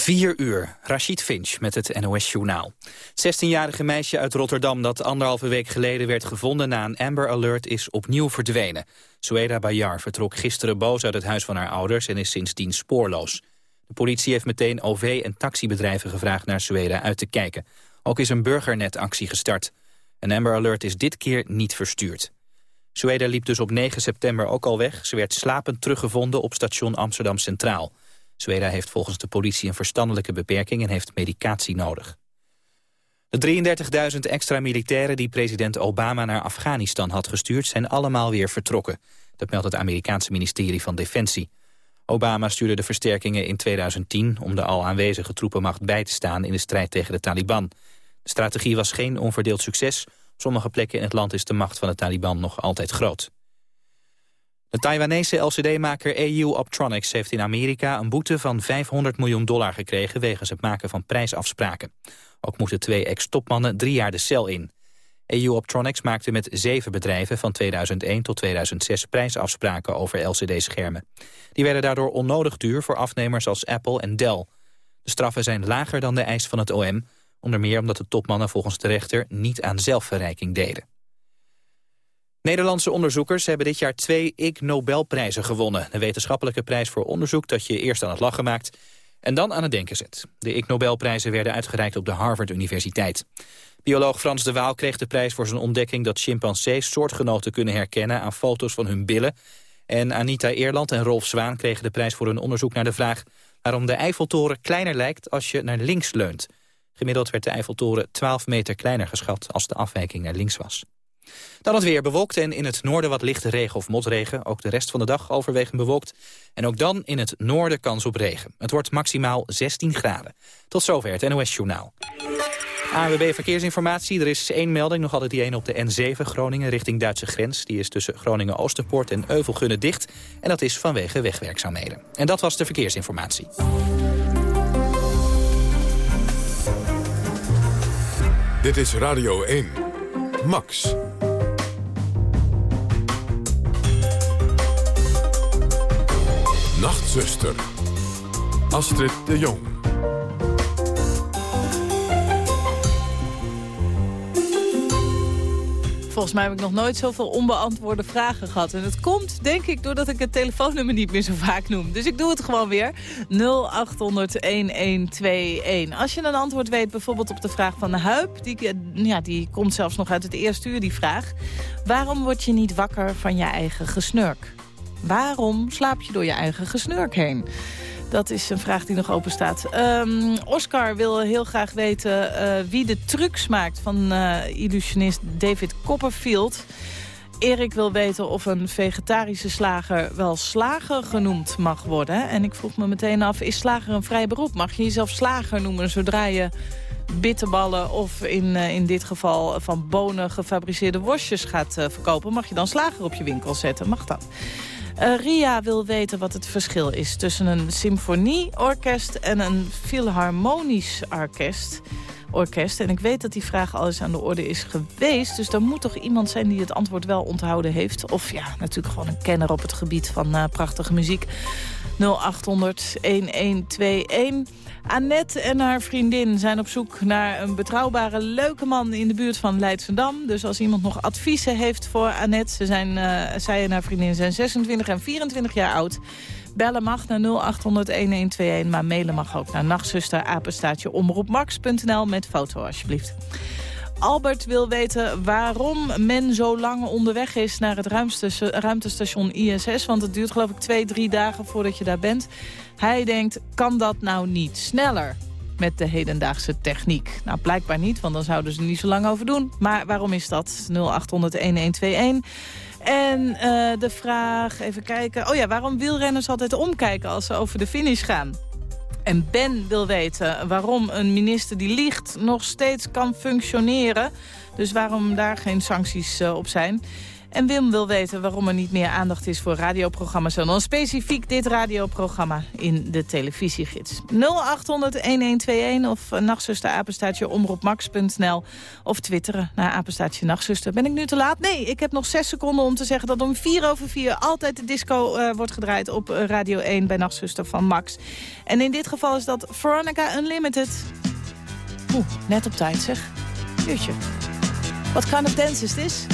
4 uur, Rashid Finch met het NOS-journaal. 16-jarige meisje uit Rotterdam dat anderhalve week geleden werd gevonden na een Amber Alert is opnieuw verdwenen. Sueda Bayar vertrok gisteren boos uit het huis van haar ouders en is sindsdien spoorloos. De politie heeft meteen OV- en taxibedrijven gevraagd naar Sueda uit te kijken. Ook is een burgernetactie gestart. Een Amber Alert is dit keer niet verstuurd. Sueda liep dus op 9 september ook al weg. Ze werd slapend teruggevonden op station Amsterdam Centraal. Zweda heeft volgens de politie een verstandelijke beperking en heeft medicatie nodig. De 33.000 extra militairen die president Obama naar Afghanistan had gestuurd... zijn allemaal weer vertrokken. Dat meldt het Amerikaanse ministerie van Defensie. Obama stuurde de versterkingen in 2010 om de al aanwezige troepenmacht bij te staan in de strijd tegen de Taliban. De strategie was geen onverdeeld succes. Op sommige plekken in het land is de macht van de Taliban nog altijd groot. De Taiwanese LCD-maker EU Optronics heeft in Amerika een boete van 500 miljoen dollar gekregen wegens het maken van prijsafspraken. Ook moeten twee ex-topmannen drie jaar de cel in. EU Optronics maakte met zeven bedrijven van 2001 tot 2006 prijsafspraken over LCD-schermen. Die werden daardoor onnodig duur voor afnemers als Apple en Dell. De straffen zijn lager dan de eis van het OM, onder meer omdat de topmannen volgens de rechter niet aan zelfverrijking deden. Nederlandse onderzoekers hebben dit jaar twee Ig Nobelprijzen gewonnen. De wetenschappelijke prijs voor onderzoek dat je eerst aan het lachen maakt... en dan aan het denken zet. De Ig Nobelprijzen werden uitgereikt op de Harvard Universiteit. Bioloog Frans de Waal kreeg de prijs voor zijn ontdekking... dat chimpansees soortgenoten kunnen herkennen aan foto's van hun billen. En Anita Eerland en Rolf Zwaan kregen de prijs voor hun onderzoek naar de vraag... waarom de Eiffeltoren kleiner lijkt als je naar links leunt. Gemiddeld werd de Eiffeltoren 12 meter kleiner geschat als de afwijking naar links was. Dan het weer bewolkt en in het noorden wat lichte regen of motregen. Ook de rest van de dag overwegend bewolkt. En ook dan in het noorden kans op regen. Het wordt maximaal 16 graden. Tot zover het NOS Journaal. AWB Verkeersinformatie. Er is één melding, nog altijd die één op de N7 Groningen richting Duitse grens. Die is tussen Groningen-Oosterpoort en Euvelgunnen dicht. En dat is vanwege wegwerkzaamheden. En dat was de verkeersinformatie. Dit is Radio 1. Max. Nachtzuster. Astrid de Jong. Volgens mij heb ik nog nooit zoveel onbeantwoorde vragen gehad. En het komt, denk ik, doordat ik het telefoonnummer niet meer zo vaak noem. Dus ik doe het gewoon weer. 0800-1121. Als je een antwoord weet, bijvoorbeeld op de vraag van Huip... Die, ja, die komt zelfs nog uit het eerste uur, die vraag. Waarom word je niet wakker van je eigen gesnurk? Waarom slaap je door je eigen gesnurk heen? Dat is een vraag die nog open staat. Um, Oscar wil heel graag weten uh, wie de trucs maakt van uh, illusionist David Copperfield. Erik wil weten of een vegetarische slager wel slager genoemd mag worden. En ik vroeg me meteen af, is slager een vrij beroep? Mag je jezelf slager noemen zodra je bitterballen of in, uh, in dit geval van bonen gefabriceerde worstjes gaat verkopen? Mag je dan slager op je winkel zetten? Mag dat? Uh, Ria wil weten wat het verschil is tussen een symfonieorkest en een filharmonisch orkest. orkest. En ik weet dat die vraag al eens aan de orde is geweest. Dus er moet toch iemand zijn die het antwoord wel onthouden heeft. Of ja, natuurlijk gewoon een kenner op het gebied van uh, prachtige muziek. 0800 1121. Annette en haar vriendin zijn op zoek naar een betrouwbare, leuke man in de buurt van Leidsendam. Dus als iemand nog adviezen heeft voor Annette, ze zijn, uh, zij en haar vriendin zijn 26 en 24 jaar oud. Bellen mag naar 0800-1121, maar mailen mag ook naar nachtzuster, omroepmax.nl met foto alsjeblieft. Albert wil weten waarom men zo lang onderweg is naar het ruimtestation ISS. Want het duurt geloof ik twee, drie dagen voordat je daar bent. Hij denkt, kan dat nou niet sneller? met de hedendaagse techniek. Nou, blijkbaar niet, want dan zouden ze er niet zo lang over doen. Maar waarom is dat? 0800-1121. En uh, de vraag, even kijken... Oh ja, waarom wielrenners altijd omkijken als ze over de finish gaan? En Ben wil weten waarom een minister die liegt nog steeds kan functioneren. Dus waarom daar geen sancties uh, op zijn. En Wim wil weten waarom er niet meer aandacht is voor radioprogramma's... en dan specifiek dit radioprogramma in de televisiegids. 0800-1121 of nachtzuster apenstaatje omroepmax.nl... of twitteren naar apenstaatje nachtzuster. Ben ik nu te laat? Nee, ik heb nog zes seconden om te zeggen... dat om vier over vier altijd de disco uh, wordt gedraaid op Radio 1 bij Nachtzuster van Max. En in dit geval is dat Veronica Unlimited. Oeh, net op tijd zeg. Uurtje. What kind of dance is this?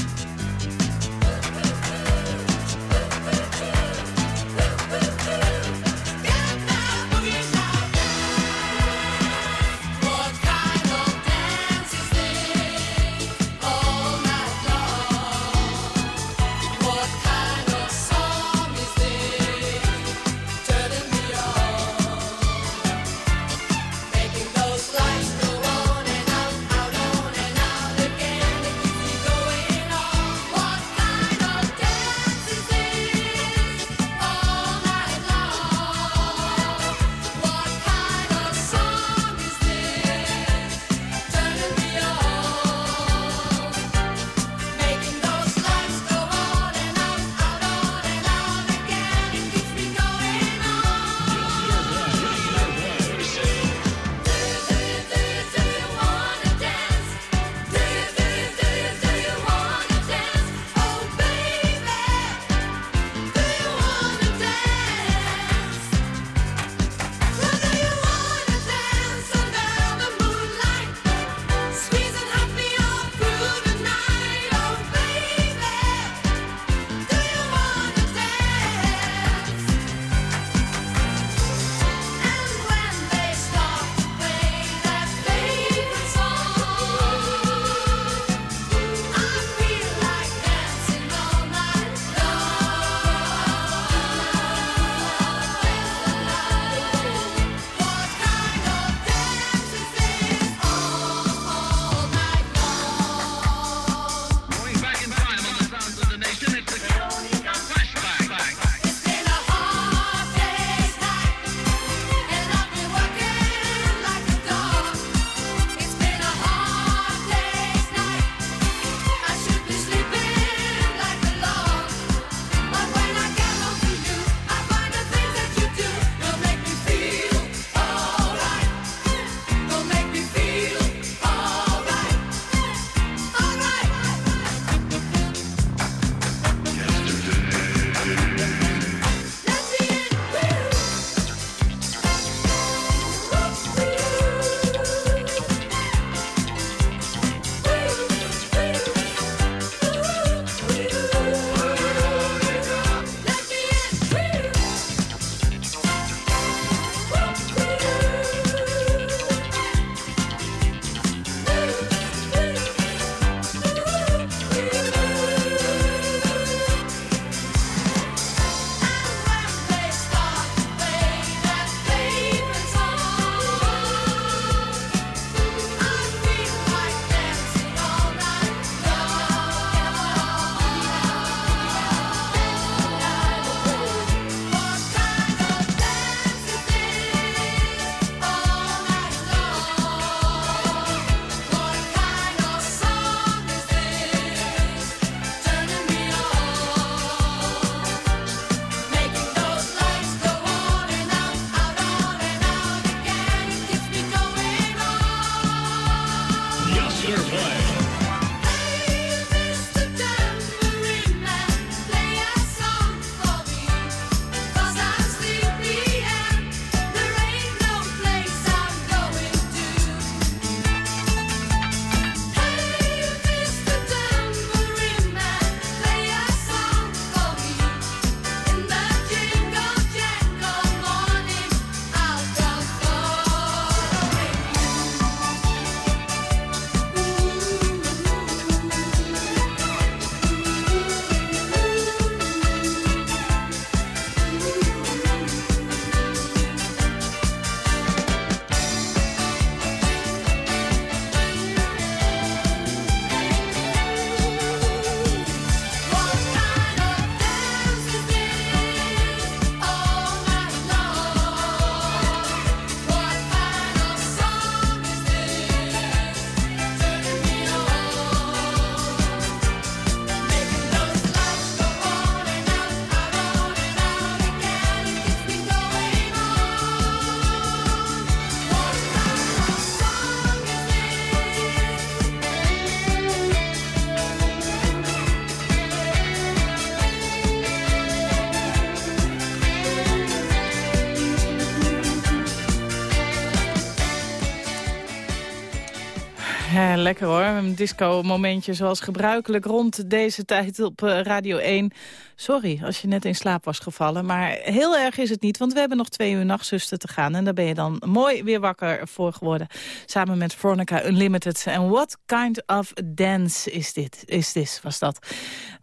Lekker hoor. Een disco-momentje zoals gebruikelijk rond deze tijd op eh, Radio 1. Sorry als je net in slaap was gevallen, maar heel erg is het niet... want we hebben nog twee uur nachtzuster te gaan... en daar ben je dan mooi weer wakker voor geworden. Samen met Veronica Unlimited. En what kind of dance is dit? Is this, was dat.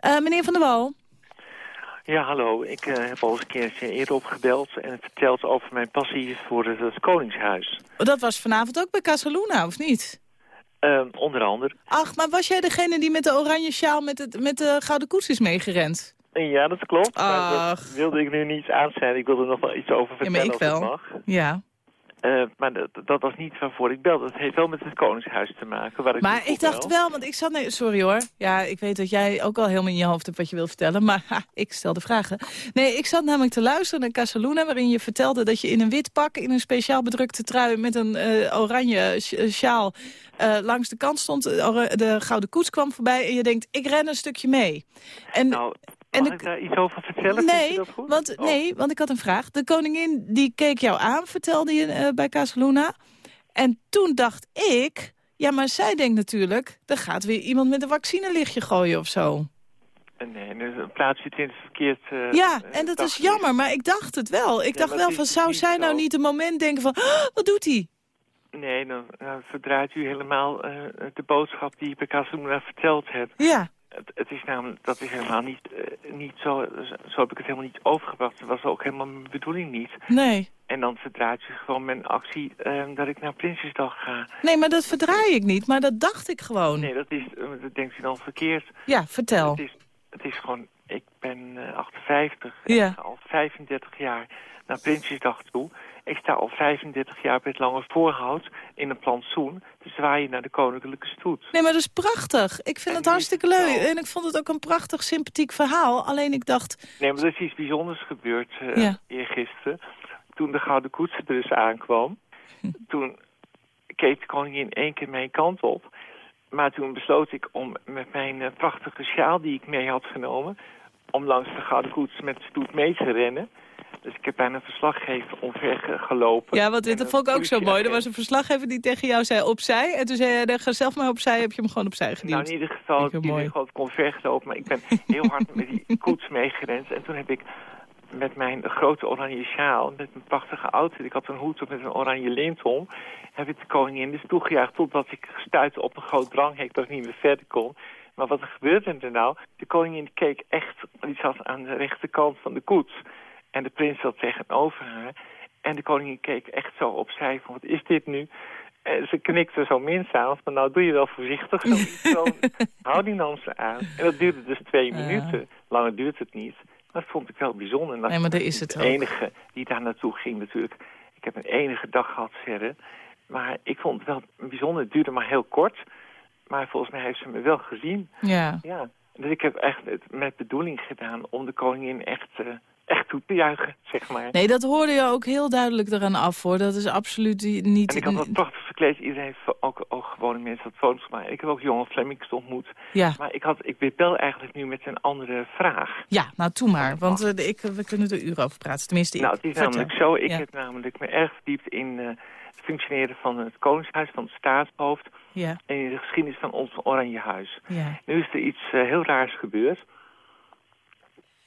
Uh, meneer Van der Wal. Ja, hallo. Ik uh, heb al eens een keer eerder opgebeld en verteld over mijn passie voor het, het Koningshuis. Dat was vanavond ook bij Casaluna, of niet? Uh, onder andere. Ach, maar was jij degene die met de oranje sjaal met, het, met de gouden koets is meegerend? Ja, dat klopt. Ach. Dat wilde ik nu niet aanzijden. Ik wilde er nog wel iets over vertellen ja, maar ik wel. mag. Ja. Uh, maar dat, dat, was niet waarvoor ik belde. Het heeft wel met het Koningshuis te maken. Waar ik maar ik dacht wel, want ik zat... Nee, sorry hoor. Ja, ik weet dat jij ook al helemaal in je hoofd hebt wat je wil vertellen. Maar ha, ik stel de vragen. Nee, ik zat namelijk te luisteren naar Casaluna... waarin je vertelde dat je in een wit pak... in een speciaal bedrukte trui met een uh, oranje sjaal... Uh, langs de kant stond, de gouden koets kwam voorbij... en je denkt, ik ren een stukje mee. En nou, en ik daar iets over vertellen? Nee, Want, oh. nee, want ik had een vraag. De koningin die keek jou aan, vertelde je uh, bij Casaluna. En toen dacht ik, ja, maar zij denkt natuurlijk... er gaat weer iemand met een vaccinelichtje gooien of zo. Nee, dan plaats het in het verkeerd... Uh, ja, en dat is jammer, maar ik dacht het wel. Ik dacht wel van, zou zij nou niet een moment denken van... Oh, wat doet hij? Nee, dan, verdraait u helemaal uh, de boodschap die ik bij Casaluna verteld heb. Ja. Het, het, is namelijk, dat is helemaal niet, uh, niet zo, zo heb ik het helemaal niet overgebracht. Dat was ook helemaal mijn bedoeling niet. Nee. En dan verdraait zich gewoon mijn actie uh, dat ik naar Prinsjesdag ga. Nee, maar dat verdraai ik niet, maar dat dacht ik gewoon. Nee, dat, is, uh, dat denkt u dan verkeerd. Ja, vertel. Het is, het is gewoon, ik ben 58 en ja. al 35 jaar naar Prinsjesdag toe. Ik sta al 35 jaar bij het Lange Voorhout in een plantsoen te zwaaien naar de koninklijke stoet. Nee, maar dat is prachtig. Ik vind en het hartstikke leuk. En ik vond het ook een prachtig, sympathiek verhaal. Alleen ik dacht... Nee, maar er is iets bijzonders gebeurd uh, ja. eergisteren. Toen de Gouden Koets er dus aankwam. Hm. Toen keek de koningin één keer mijn kant op. Maar toen besloot ik om met mijn uh, prachtige sjaal die ik mee had genomen... om langs de Gouden Koets met de stoet mee te rennen... Dus ik heb bijna een verslaggever omver gelopen. Ja, want dit vond ik ook zo mooi. Er was een verslaggever die tegen jou zei opzij. En toen zei hij, ga zelf maar opzij, heb je hem gewoon opzij geduwd. Nou, in ieder geval, ik ben gewoon omver gelopen. Maar ik ben heel hard met die koets meegerend. En toen heb ik met mijn grote oranje sjaal, met mijn prachtige outfit. Ik had een hoed op met een oranje lint om. Heb ik de koningin dus toegejaagd totdat ik stuitte op een groot dranghek dat ik niet meer verder kon. Maar wat er gebeurde er nou? De koningin keek echt, die zat aan de rechterkant van de koets. En de prins zat tegenover haar. En de koningin keek echt zo opzij van, wat is dit nu? En ze knikte zo minzaam van, nou doe je wel voorzichtig. Zo, houding nam ze aan. En dat duurde dus twee minuten. Langer duurt het niet. Maar dat vond ik wel bijzonder. nee, maar daar is het de enige die daar naartoe ging natuurlijk. Ik heb een enige dag gehad verder. Maar ik vond het wel bijzonder. Het duurde maar heel kort. Maar volgens mij heeft ze me wel gezien. Ja. ja. Dus ik heb echt het met bedoeling gedaan om de koningin echt... Uh, echt toe te juichen, zeg maar. Nee, dat hoorde je ook heel duidelijk eraan af, hoor. Dat is absoluut niet... En ik had wat prachtig verkleed. Iedereen heeft ook, ook gewone mensen wat foto's gemaakt. Ik heb ook jonge Flemings ontmoet. Ja. Maar ik, had, ik bel eigenlijk nu met een andere vraag. Ja, nou, toe maar. Want uh, ik, we kunnen er uren over praten. Tenminste, Nou, het is vertel. namelijk zo. Ik ja. heb namelijk me erg verdiept in uh, het functioneren van het Koningshuis, van het staatshoofd. Ja. En in de geschiedenis van ons Oranje Huis. Ja. Nu is er iets uh, heel raars gebeurd.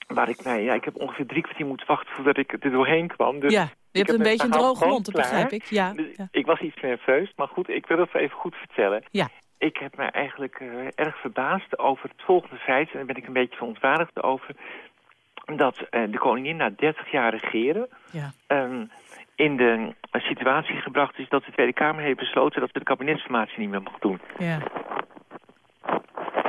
Waar ik, nee, ja, ik heb ongeveer drie kwartier moeten wachten voordat ik er doorheen kwam. Dus ja, je hebt een beetje een droge mond, dat begrijp ik. Ja, dus ja. Ik was iets nerveus, maar goed, ik wil het even goed vertellen. Ja. Ik heb me eigenlijk uh, erg verbaasd over het volgende feit, en daar ben ik een beetje verontwaardigd over, dat uh, de koningin na 30 jaar regeren ja. um, in de situatie gebracht is dat de Tweede Kamer heeft besloten dat ze de kabinetsformatie niet meer mag doen. Ja.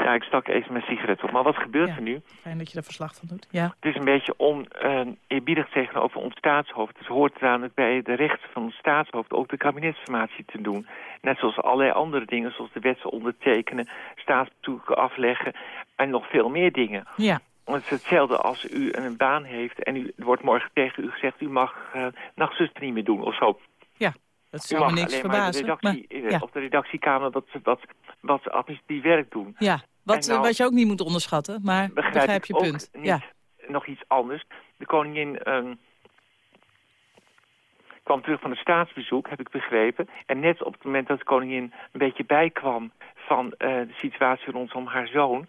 Ja, ik stak even mijn sigaret op. Maar wat gebeurt ja, er nu? Fijn dat je daar verslag van doet. Ja. Het is een beetje oneerbiedig uh, tegenover ons staatshoofd. Het hoort eraan het bij de rechten van het staatshoofd ook de kabinetsformatie te doen. Net zoals allerlei andere dingen, zoals de wet ondertekenen, staatsbezoeken afleggen en nog veel meer dingen. Ja. Het is hetzelfde als u een baan heeft en u, wordt morgen tegen u gezegd... u mag uh, nachtzuster niet meer doen of zo. Ja, dat zou me niks verbazen. Maar de redactie, maar, ja. op de redactiekamer wat, wat, wat administratief werk doen. Ja, wat, nou, wat je ook niet moet onderschatten, maar begrijp, begrijp je punt. Niet, ja. Nog iets anders. De koningin... Um, kwam terug van het staatsbezoek, heb ik begrepen. En net op het moment dat de koningin een beetje bijkwam van de situatie rondom haar zoon...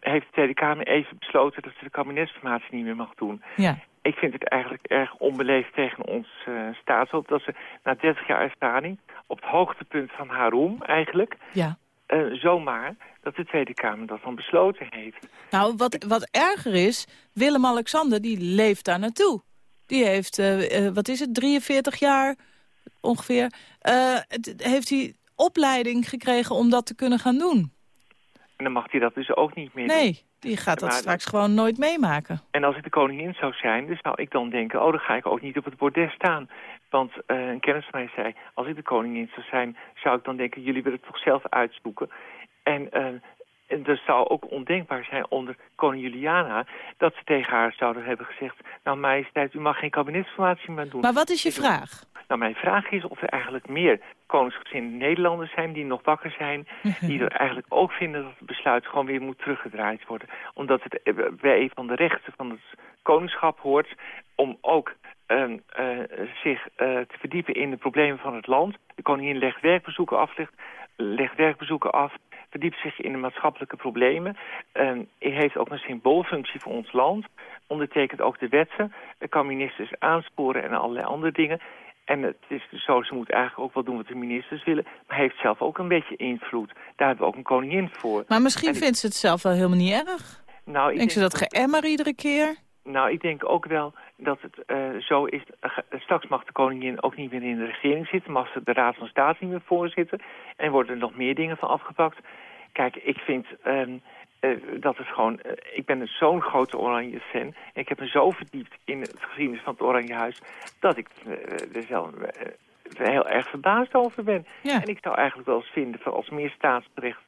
heeft de Tweede Kamer even besloten dat ze de kabinetsformatie niet meer mag doen. Ja. Ik vind het eigenlijk erg onbeleefd tegen ons uh, staatshoofd... dat ze na 30 jaar ervaring op het hoogtepunt van haar roem eigenlijk... Ja. Uh, zomaar dat de Tweede Kamer dat dan besloten heeft. Nou, wat, wat erger is, Willem-Alexander die leeft daar naartoe. Die heeft, uh, wat is het, 43 jaar ongeveer... heeft hij opleiding gekregen om dat te kunnen gaan doen. En dan mag hij dat dus ook niet meer Nee, doen. die gaat dat straks gewoon nooit meemaken. En als ik de koningin zou zijn, dan zou ik dan denken... oh, dan ga ik ook niet op het bordes staan. Want uh, een kennis van mij zei, als ik de koningin zou zijn... zou ik dan denken, jullie willen het toch zelf uitzoeken. En, uh, en dat zou ook ondenkbaar zijn onder koning Juliana... dat ze tegen haar zouden hebben gezegd... nou, majesteit, u mag geen kabinetsformatie meer doen. Maar wat is je vraag? Nou, mijn vraag is of er eigenlijk meer koningsgezinde Nederlanders zijn die nog wakker zijn. Die er eigenlijk ook vinden dat het besluit gewoon weer moet teruggedraaid worden. Omdat het bij een van de rechten van het koningschap hoort om ook uh, uh, zich uh, te verdiepen in de problemen van het land. De koningin legt werkbezoeken af, legt, legt werkbezoeken af, verdiept zich in de maatschappelijke problemen. Uh, heeft ook een symboolfunctie voor ons land. Ondertekent ook de wetten, kan ministers aansporen en allerlei andere dingen. En het is dus zo, ze moet eigenlijk ook wel doen wat de ministers willen. Maar heeft zelf ook een beetje invloed. Daar hebben we ook een koningin voor. Maar misschien vindt ze het zelf wel helemaal niet erg. Nou, ik ze dat geëmmer iedere keer? Nou, ik denk ook wel dat het uh, zo is. Uh, straks mag de koningin ook niet meer in de regering zitten. Mag ze de Raad van State niet meer voorzitten. En worden er nog meer dingen van afgepakt. Kijk, ik vind... Um, uh, dat is gewoon, uh, ik ben zo'n grote Oranje fan. En ik heb me zo verdiept in het geschiedenis van het Oranje Huis... dat ik uh, er zelf heel erg verbaasd over ben. Ja. En ik zou eigenlijk wel eens vinden... Van als meer staatsrecht,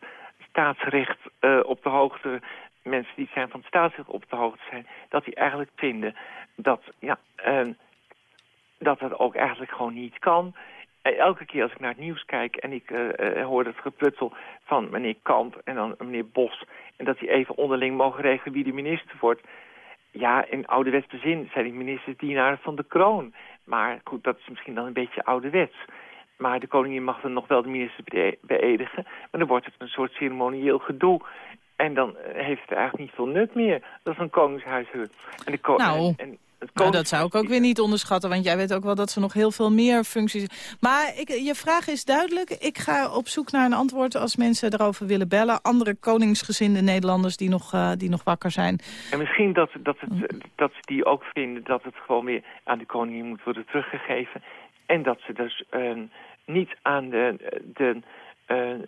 staatsrecht op de hoogte... mensen die zijn van het staatsrecht op de hoogte zijn... dat die eigenlijk vinden dat, ja, dat het ook eigenlijk gewoon niet kan... Elke keer als ik naar het nieuws kijk en ik uh, hoor het geprutsel van meneer Kamp en dan meneer Bos... en dat die even onderling mogen regelen wie de minister wordt... Ja, in ouderwetse zin zijn die ministers dienaren van de kroon. Maar goed, dat is misschien dan een beetje ouderwets. Maar de koningin mag dan nog wel de minister be beëdigen. Maar dan wordt het een soort ceremonieel gedoe. En dan heeft het eigenlijk niet veel nut meer dat een koningshuis En de ko nou. en nou, dat zou ik ook weer niet onderschatten, want jij weet ook wel dat ze nog heel veel meer functies... Maar ik, je vraag is duidelijk. Ik ga op zoek naar een antwoord als mensen erover willen bellen. Andere koningsgezinde Nederlanders die nog, uh, die nog wakker zijn. En misschien dat, dat, het, dat ze die ook vinden dat het gewoon weer aan de koningin moet worden teruggegeven. En dat ze dus uh, niet aan de... de uh, uh,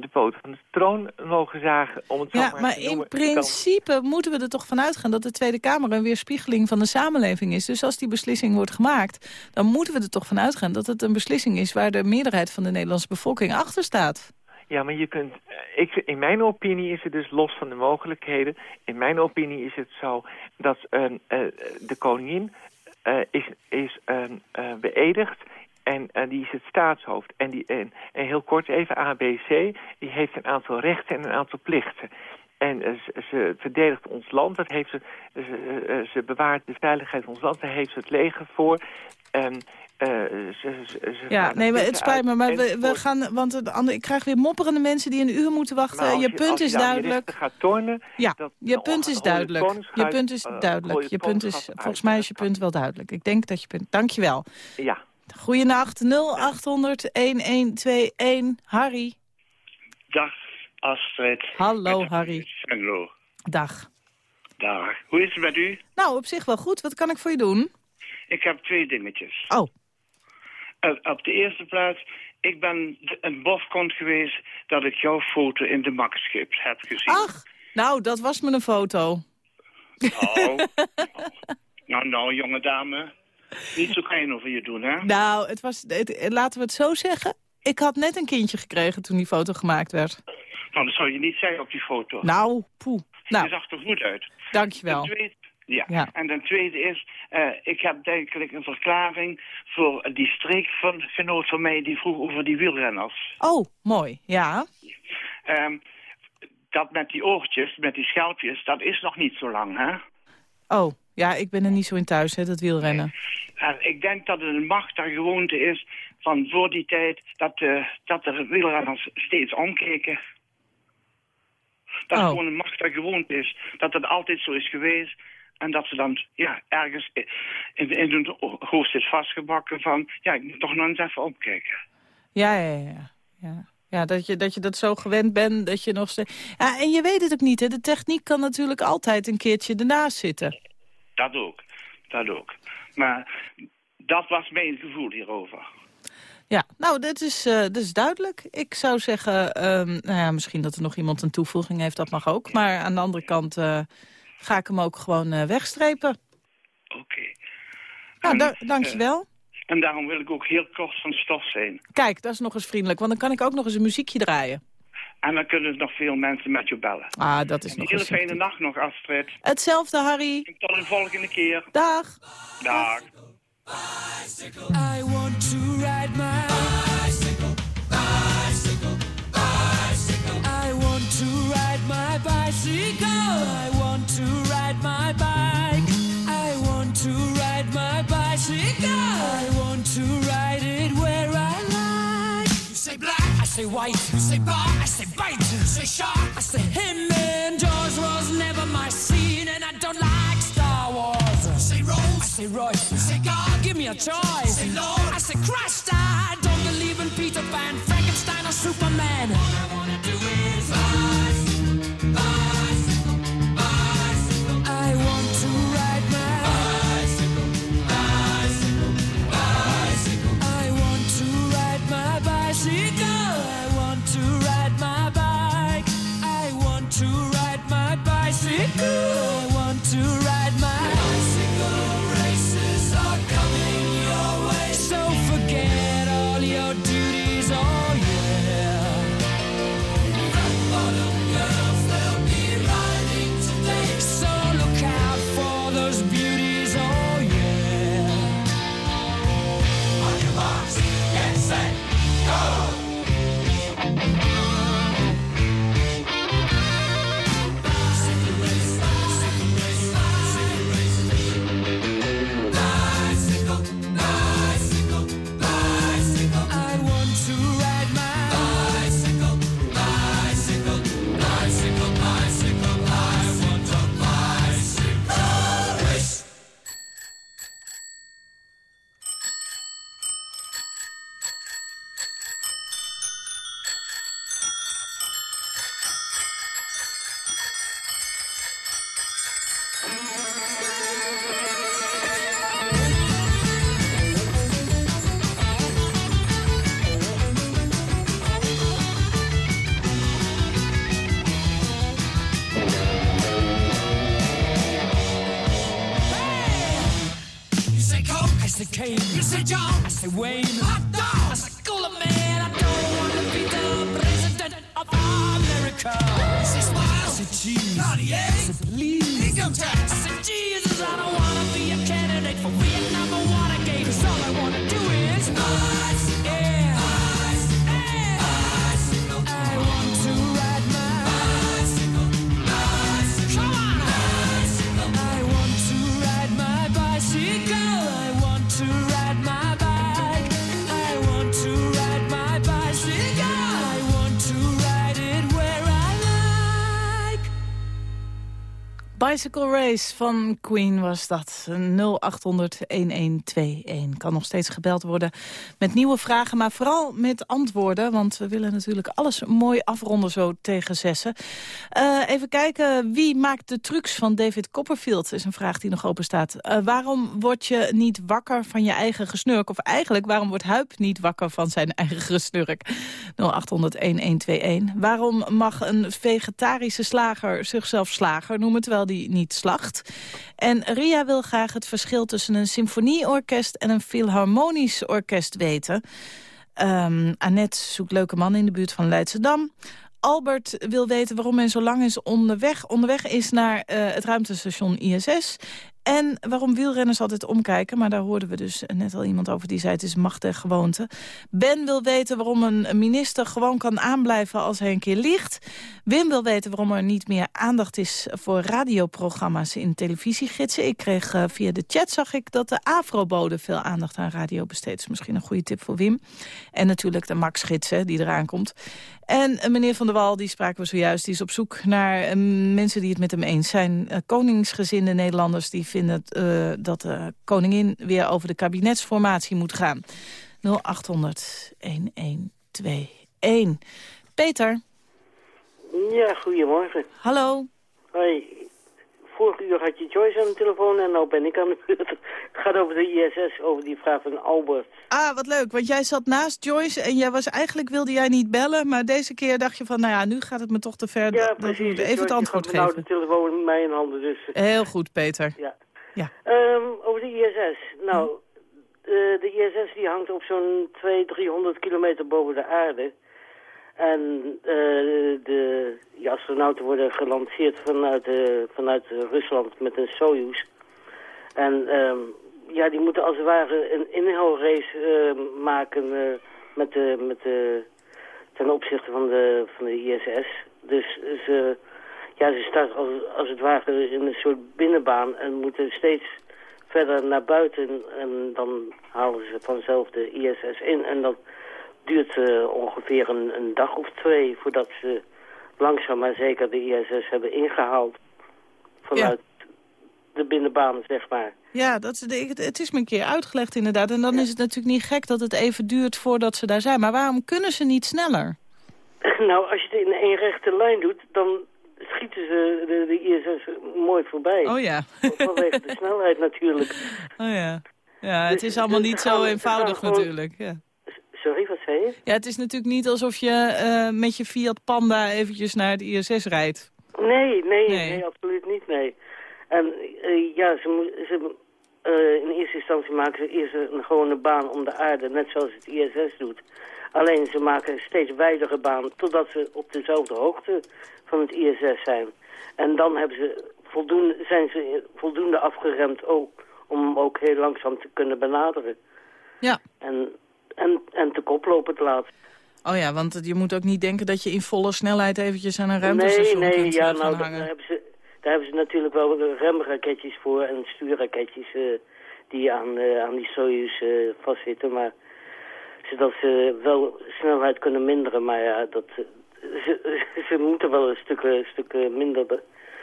de poten van de troon mogen zagen. Om het ja, maar in principe moeten we er toch van uitgaan... dat de Tweede Kamer een weerspiegeling van de samenleving is. Dus als die beslissing wordt gemaakt... dan moeten we er toch van uitgaan dat het een beslissing is... waar de meerderheid van de Nederlandse bevolking achter staat. Ja, maar je kunt... Ik, in mijn opinie is het dus los van de mogelijkheden. In mijn opinie is het zo dat uh, de koningin is, is beëdigd... En, en die is het staatshoofd. En, die, en, en heel kort even ABC, die heeft een aantal rechten en een aantal plichten. En uh, ze, ze, verdedigt ons land, dat heeft ze, ze, uh, ze, bewaart de veiligheid van ons land, daar heeft ze het leger voor. En, uh, ze, ja, nee, maar het spijt me, maar we, we gaan, want het andere, ik krijg weer mopperende mensen die een uur moeten wachten. Je, je, punt is duidelijk. gaat tornen, ja, dat, je punt is duidelijk. Je punt is duidelijk. Je punt is, volgens mij is je punt wel duidelijk. Ik denk dat je punt. Dankjewel. Ja. Goedenacht, 0800-1121. Harry. Dag, Astrid. Hallo, Harry. Hallo. Dag. Dag. Hoe is het met u? Nou, op zich wel goed. Wat kan ik voor je doen? Ik heb twee dingetjes. Oh. Uh, op de eerste plaats, ik ben een bofkont geweest dat ik jouw foto in de Maxschip heb gezien. Ach, nou, dat was me een foto. Oh. nou, nou, jonge dame. Niet zo klein over je doen, hè? Nou, het was, het, laten we het zo zeggen. Ik had net een kindje gekregen toen die foto gemaakt werd. Nou, dat zou je niet zeggen op die foto. Nou, poeh. Nou. Je zag er goed uit. Dankjewel. Tweede, ja. ja. En ten tweede is, uh, ik heb eigenlijk een verklaring voor die streekgenoot van mij die vroeg over die wielrenners. Oh, mooi. Ja. Um, dat met die oortjes, met die schelpjes, dat is nog niet zo lang, hè? Oh, Ja, ik ben er niet zo in thuis, hè, dat wielrennen. En ik denk dat het een machtige gewoonte is van voor die tijd... dat, uh, dat de wielrenners steeds omkeken. Dat het Oh. gewoon een machtige gewoonte is. Dat het altijd zo is geweest. En dat ze dan ja, ergens in, in hun hoofd zit vastgebakken van... ja, ik moet toch nog eens even omkijken. Ja, ja, ja. ja. ja. Ja, dat je, dat je dat zo gewend bent, dat je nog steeds... Ja, en je weet het ook niet, hè. De techniek kan natuurlijk altijd een keertje ernaast zitten. Dat ook. Dat ook. Maar dat was mijn gevoel hierover. Ja, nou, dat is, eh, dat is duidelijk. Ik zou zeggen, ehm, nou ja, misschien dat er nog iemand een toevoeging heeft, dat mag ook. Maar aan de andere kant eh, ga ik hem ook gewoon eh, wegstrepen. Oké. Nou, En, da dankjewel. En daarom wil ik ook heel kort van stof zijn. Kijk, dat is nog eens vriendelijk, want dan kan ik ook nog eens een muziekje draaien. En dan kunnen nog veel mensen met je bellen. Ah, dat is Een nog hele eens... fijne nacht nog, Astrid. Hetzelfde, Harry. En tot een volgende keer. Dag. Dag. I want to ride my bicycle, bicycle, bicycle. I want to ride my bicycle. I want to ride my bike. Say white. You say bar, I say bite. You say shark, I say him. And Jaws was never my scene, and I don't like Star Wars. You say Rose, I say Royce. You say God, give me a choice. Say Lord, I say Christ. I don't believe in Peter Pan, Frankenstein, or Superman. Wayne. Bicycle Race van Queen was dat. 0800-1121. Kan nog steeds gebeld worden met nieuwe vragen, maar vooral met antwoorden. Want we willen natuurlijk alles mooi afronden zo tegen zessen. Eh, even kijken, wie maakt de trucs van David Copperfield? is een vraag die nog open staat. Eh, waarom word je niet wakker van je eigen gesnurk? Of eigenlijk, waarom wordt Huip niet wakker van zijn eigen gesnurk? 0800-1121. Waarom mag een vegetarische slager zichzelf slager noemen... terwijl die niet slacht? En Ria wil graag het verschil tussen een symfonieorkest... en een filharmonisch orkest weten. Ehm Annette zoekt leuke man in de buurt van Leidschendam. Albert wil weten waarom men zo lang is onderweg, onderweg is naar eh, het ruimtestation ISS. En waarom wielrenners altijd omkijken, maar daar hoorden we dus net al iemand over die zei het is macht en gewoonte. Ben wil weten waarom een minister gewoon kan aanblijven als hij een keer liegt. Wim wil weten waarom er niet meer aandacht is voor radioprogramma's in televisiegidsen. Ik kreeg eh, via de chat, zag ik, dat de Afrobode veel aandacht aan radio besteedt. Misschien een goede tip voor Wim. En natuurlijk de Max-gidsen die eraan komt. En eh, meneer Van der Wal, die spraken we zojuist, die is op zoek naar eh, mensen die het met hem eens zijn. Koningsgezinde Nederlanders die vinden dat de koningin weer over de kabinetsformatie moet gaan. 0800 1121. Peter. Ja, goedemorgen. Hallo. Hoi. Vorig uur had je Joyce aan de telefoon en nu ben ik aan de beurt. Het gaat over de ISS, over die vraag van Albert. Ah, wat leuk, want jij zat naast Joyce en jij was, eigenlijk wilde jij niet bellen, maar deze keer dacht je van, nou ja, nu gaat het me toch te ver. Ja, precies. even het Joyce antwoord nou geven. de telefoon in mijn handen, dus... Heel goed, Peter. Ja. Ja. Ehm, over de ISS. Nou, eh, de ISS die hangt op zo'n 200, 300 kilometer boven de aarde. En eh, de die astronauten worden gelanceerd vanuit, eh, vanuit Rusland met een Soyuz. En ehm, ja, die moeten als het ware een inhaalrace eh, maken eh, met de, met de, ten opzichte van de, van de ISS. Dus ze, ja, ze staan als, als het ware in een soort binnenbaan en moeten steeds verder naar buiten. En dan halen ze vanzelf de ISS in. En dat duurt eh, ongeveer een, een dag of twee voordat ze langzaam maar zeker de ISS hebben ingehaald. Vanuit de binnenbaan, zeg maar. Ja, dat, het is me een keer uitgelegd inderdaad. En dan is het natuurlijk niet gek dat het even duurt voordat ze daar zijn. Maar waarom kunnen ze niet sneller? nou, als je het in één rechte lijn doet, dan schieten ze de, de ISS mooi voorbij. Oh ja. Vanwege de snelheid natuurlijk. Oh ja. Ja, het Dus- is allemaal dus niet gaan- zo eenvoudig gewoon- natuurlijk. Ja. Sorry, wat zei je? ja, het is natuurlijk niet alsof je eh, met je Fiat Panda eventjes naar het ISS rijdt. Nee, nee, Nee. nee, absoluut niet, nee. En eh, ja, ze, ze, eh, in eerste instantie maken ze eerst een gewone baan om de aarde, net zoals het ISS doet. Alleen ze maken een steeds wijdere baan, totdat ze op dezelfde hoogte van het ISS zijn. En dan hebben ze voldoende, zijn ze voldoende afgeremd ook, om hem ook heel langzaam te kunnen benaderen. Ja. En, en, en te koplopen te laten. Oh ja, want je moet ook niet denken dat je in volle snelheid eventjes aan een Nee, ruimtestation nee, kunt ja, eh, gaan nou, daar hangen. hebben, ze, daar hebben ze natuurlijk wel remraketjes voor en stuurraketjes eh, die aan, eh, aan die Soyuz vastzitten. Maar zodat ze wel snelheid kunnen minderen, maar ja, dat, eh, ze, ze moeten wel een stuk, een stuk eh, minder de-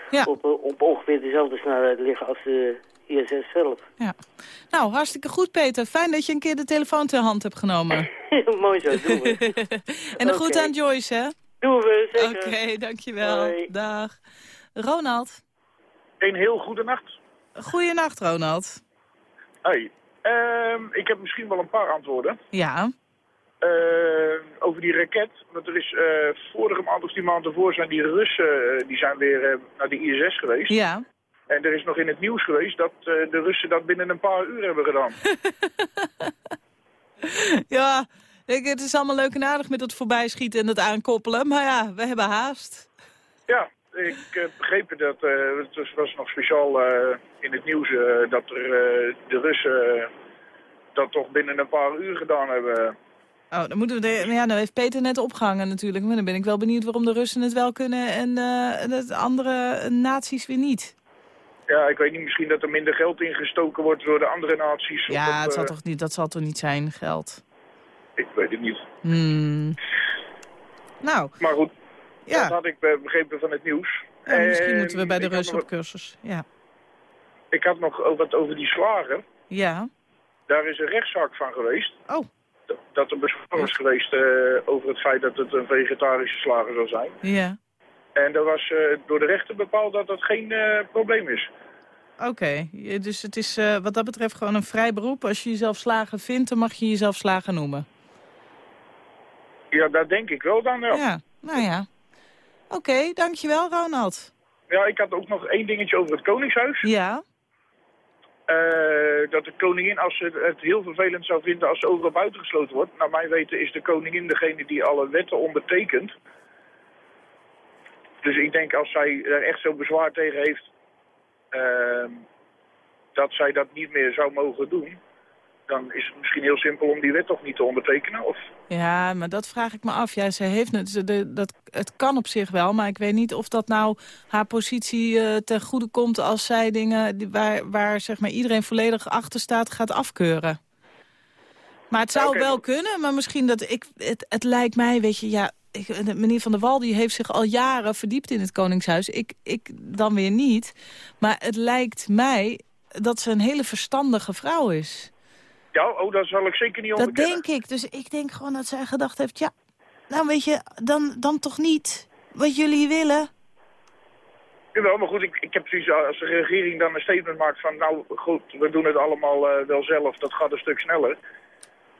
Ja. op, eh, op ongeveer dezelfde snelheid liggen als de ISS zelf. Ja. Nou, hartstikke goed, Peter. Fijn dat je een keer de telefoon ter hand hebt genomen. Mooi zo, doen we. en een goed Oké. aan Joyce, hè? doen we, Oké, zeker. dankjewel. Hoi. Dag. Ronald. Een heel goede nacht. Goeienacht, Ronald. Hey, ehm, ik heb misschien wel een paar antwoorden. Ja. Eh, over die raket. Want er is eh, vorige maand of die maand ervoor zijn die Russen eh, die zijn weer eh, naar de ISS geweest. Ja. En er is nog in het nieuws geweest dat de Russen dat binnen een paar uur hebben gedaan. Ja, ik, het is allemaal leuk en aardig met het voorbijschieten en het aankoppelen. Maar ja, we hebben haast. ja, ik heb begrepen dat, eh, het was- nog speciaal eh, in het nieuws, eh, dat er, eh, de Russen eh, dat toch binnen een paar uur gedaan hebben. Oh, dan moeten we de, ja, nou heeft Peter net opgehangen natuurlijk. Maar dan ben ik wel benieuwd waarom de Russen het wel kunnen en eh, de andere naties weer niet. Ja, ik weet niet, misschien dat er minder geld ingestoken wordt door de andere naties. Ja, dat, het zal eh, toch niet, dat zal toch niet zijn, geld. Ik weet het niet. Hmm. Nou, Maar goed, dat ja. had ik eh, begrepen van het nieuws. ja misschien En moeten we bij de Russen op cursus. Ja. Ik had nog wat over die slager. Ja. Daar is een rechtszaak van geweest. Oh. Dat- Dat er bezwaar is geweest eh, over het feit dat het een vegetarische slager zou zijn. Ja. En er was eh, door de rechter bepaald dat dat geen probleem is. Oké, dus het is wat dat betreft gewoon een vrij beroep. Als je jezelf slager vindt, dan mag je jezelf slager noemen. Ja, dat denk ik wel dan. Ja, Ja, nou ja. Oké, dankjewel Ronald. ja ik had ook nog één dingetje over het Koningshuis. Ja, Eh, dat de koningin, als ze het heel vervelend zou vinden als ze overal buitengesloten wordt. Naar mijn weten is de koningin degene die alle wetten ondertekent. Dus ik denk als zij er echt zo bezwaar tegen heeft, ehm, dat zij dat niet meer zou mogen doen... dan is het misschien heel simpel om die wet toch niet te ondertekenen. Of Ja, maar dat vraag ik me af. Ja, ze heeft het, ze- de, dat, het kan op zich wel, maar ik weet niet of dat nou haar positie eh, ten goede komt als zij dingen die, waar, waar zeg maar, iedereen volledig achter staat gaat afkeuren. Maar het zou wel kunnen, maar misschien dat ik, het, het lijkt mij, weet je, ja, ik, de- meneer Van der Wal die heeft zich al jaren verdiept in het Koningshuis. Ik, ik dan weer niet. Maar het lijkt mij dat ze een hele verstandige vrouw is. Ja, oh, dat zal ik zeker niet Dat onderkennen. denk ik. Dus ik denk gewoon dat zij gedacht heeft... ja, nou weet je, dan, dan toch niet wat jullie willen. Jawel, maar goed, ik, ik heb precies als de regering dan een statement maakt van... nou goed, we doen het allemaal eh, wel zelf, dat gaat een stuk sneller.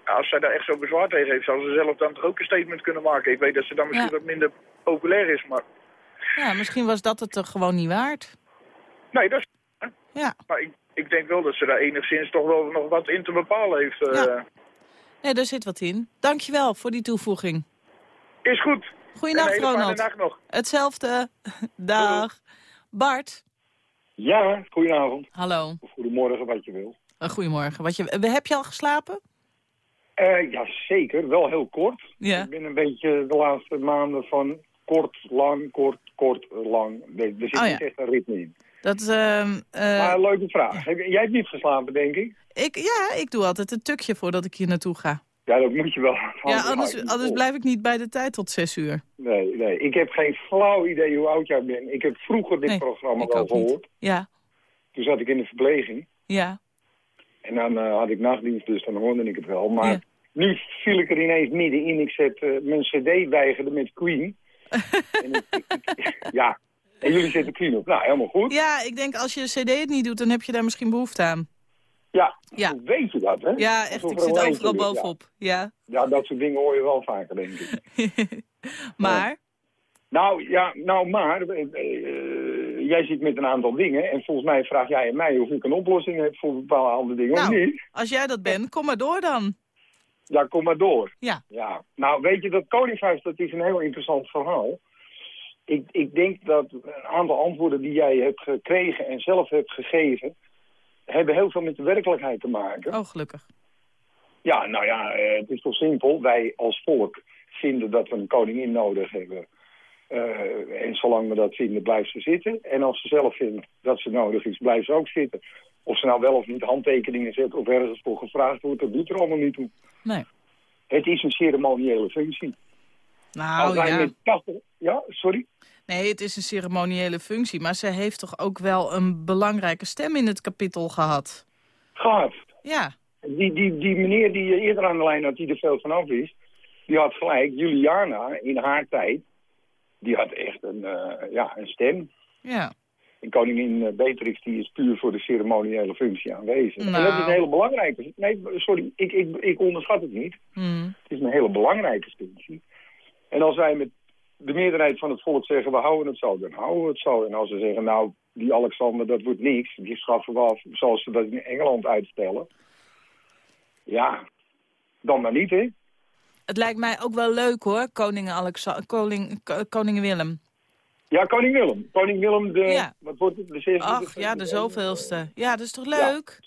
Ja, als zij daar echt zo bezwaar tegen heeft, zou ze zelf dan toch ook een statement kunnen maken. Ik weet dat ze dan misschien Ja. wat minder populair is, maar... Ja, misschien was dat het er gewoon niet waard. Nee, dat is... Ja, Maar ik, ik denk wel dat ze daar enigszins toch wel nog wat in te bepalen heeft. eh. Ja. nee, daar zit wat in. Dankjewel voor die toevoeging. Is goed. Een fijne Ronald. dag nog. Hetzelfde. Dag. Bart. Ja, goedenavond. Hallo. Of goedemorgen, wat je wil. Eh, Goedemorgen. Wat je, heb je al geslapen? Eh ja, zeker. Wel heel kort. Ja. Ik ben een beetje de laatste maanden van kort, lang, kort, kort, lang. Er zit Oh, niet echt een ritme in. Dat, ehm, eh, maar een leuke vraag. Jij hebt niet geslapen, denk ik? ik, ja, ik doe altijd een tukje voordat ik hier naartoe ga. Ja, dat moet je wel. Ja, anders, anders blijf ik niet bij de tijd tot zes uur. Nee, nee. Ik heb geen flauw idee hoe oud jij bent. Ik heb vroeger dit Nee, programma niet. gehoord. Ja, Toen zat ik in de verpleging. ja. En dan eh, had ik nachtdienst, dus dan hoorde ik het wel. Maar Ja. nu viel ik er ineens middenin. Ik zet eh, mijn cd weigerde met Queen. en ik- ja, en jullie zetten Queen op. Nou, helemaal goed. Ja, ik denk als je cd het niet doet, dan heb je daar misschien behoefte aan. Ja, Ja. weet je dat, hè? Ja, echt, ik zit overal ligt, ja. bovenop. Ja. Ja, dat soort dingen hoor je wel vaker, denk ik. maar, Nou, ja, nou maar, eh, eh, jij zit met een aantal dingen. En volgens mij vraag jij aan mij of ik een oplossing heb voor bepaalde andere dingen of nou, niet. als jij dat bent, kom maar door dan. Ja, kom maar door. Ja. ja. Nou, weet je, dat Koningshuis, dat is een heel interessant verhaal. Ik, ik denk dat een aantal antwoorden die jij hebt gekregen en zelf hebt gegeven... hebben heel veel met de werkelijkheid te maken. Oh, gelukkig. Ja, nou ja, eh, het is toch simpel. Wij als volk vinden dat we een koningin nodig hebben. Eh, en zolang we dat vinden, blijft ze zitten. En als ze zelf vindt dat ze nodig is, blijft ze ook zitten. Of ze nou wel of niet handtekeningen zet of ergens voor gevraagd wordt, dat doet er allemaal niet toe. Nee. Het is een ceremoniële functie. Nou ja. met 80... Ja, sorry? Nee, het is een ceremoniële functie. Maar ze heeft toch ook wel een belangrijke stem in het kapittel gehad? Gehad. Ja. Die, die, die meneer die je eerder aan de lijn had, die er veel vanaf is... die had gelijk, Juliana, in haar tijd... die had echt een, eh, ja, een stem. Ja. En koningin eh, Beatrix die is puur voor de ceremoniële functie aanwezig. En dat Nou. is een hele belangrijke... Nee, sorry, ik, ik, ik onderschat het niet. Hm. Het is een hele belangrijke functie. En als wij met de meerderheid van het volk zeggen, we houden het zo, dan houden we het zo. En als ze zeggen, nou, die Alexander, dat wordt niks, die schaffen we af, zoals ze dat in Engeland uitstellen. Ja, dan maar niet, hè? Het lijkt mij ook wel leuk hoor, koning, koning, ko- koning Willem. Ja, koning Willem. Koning Willem, de, Ja. wat wordt het, de? Ach ja, de zoveelste. Ja, dat is toch leuk?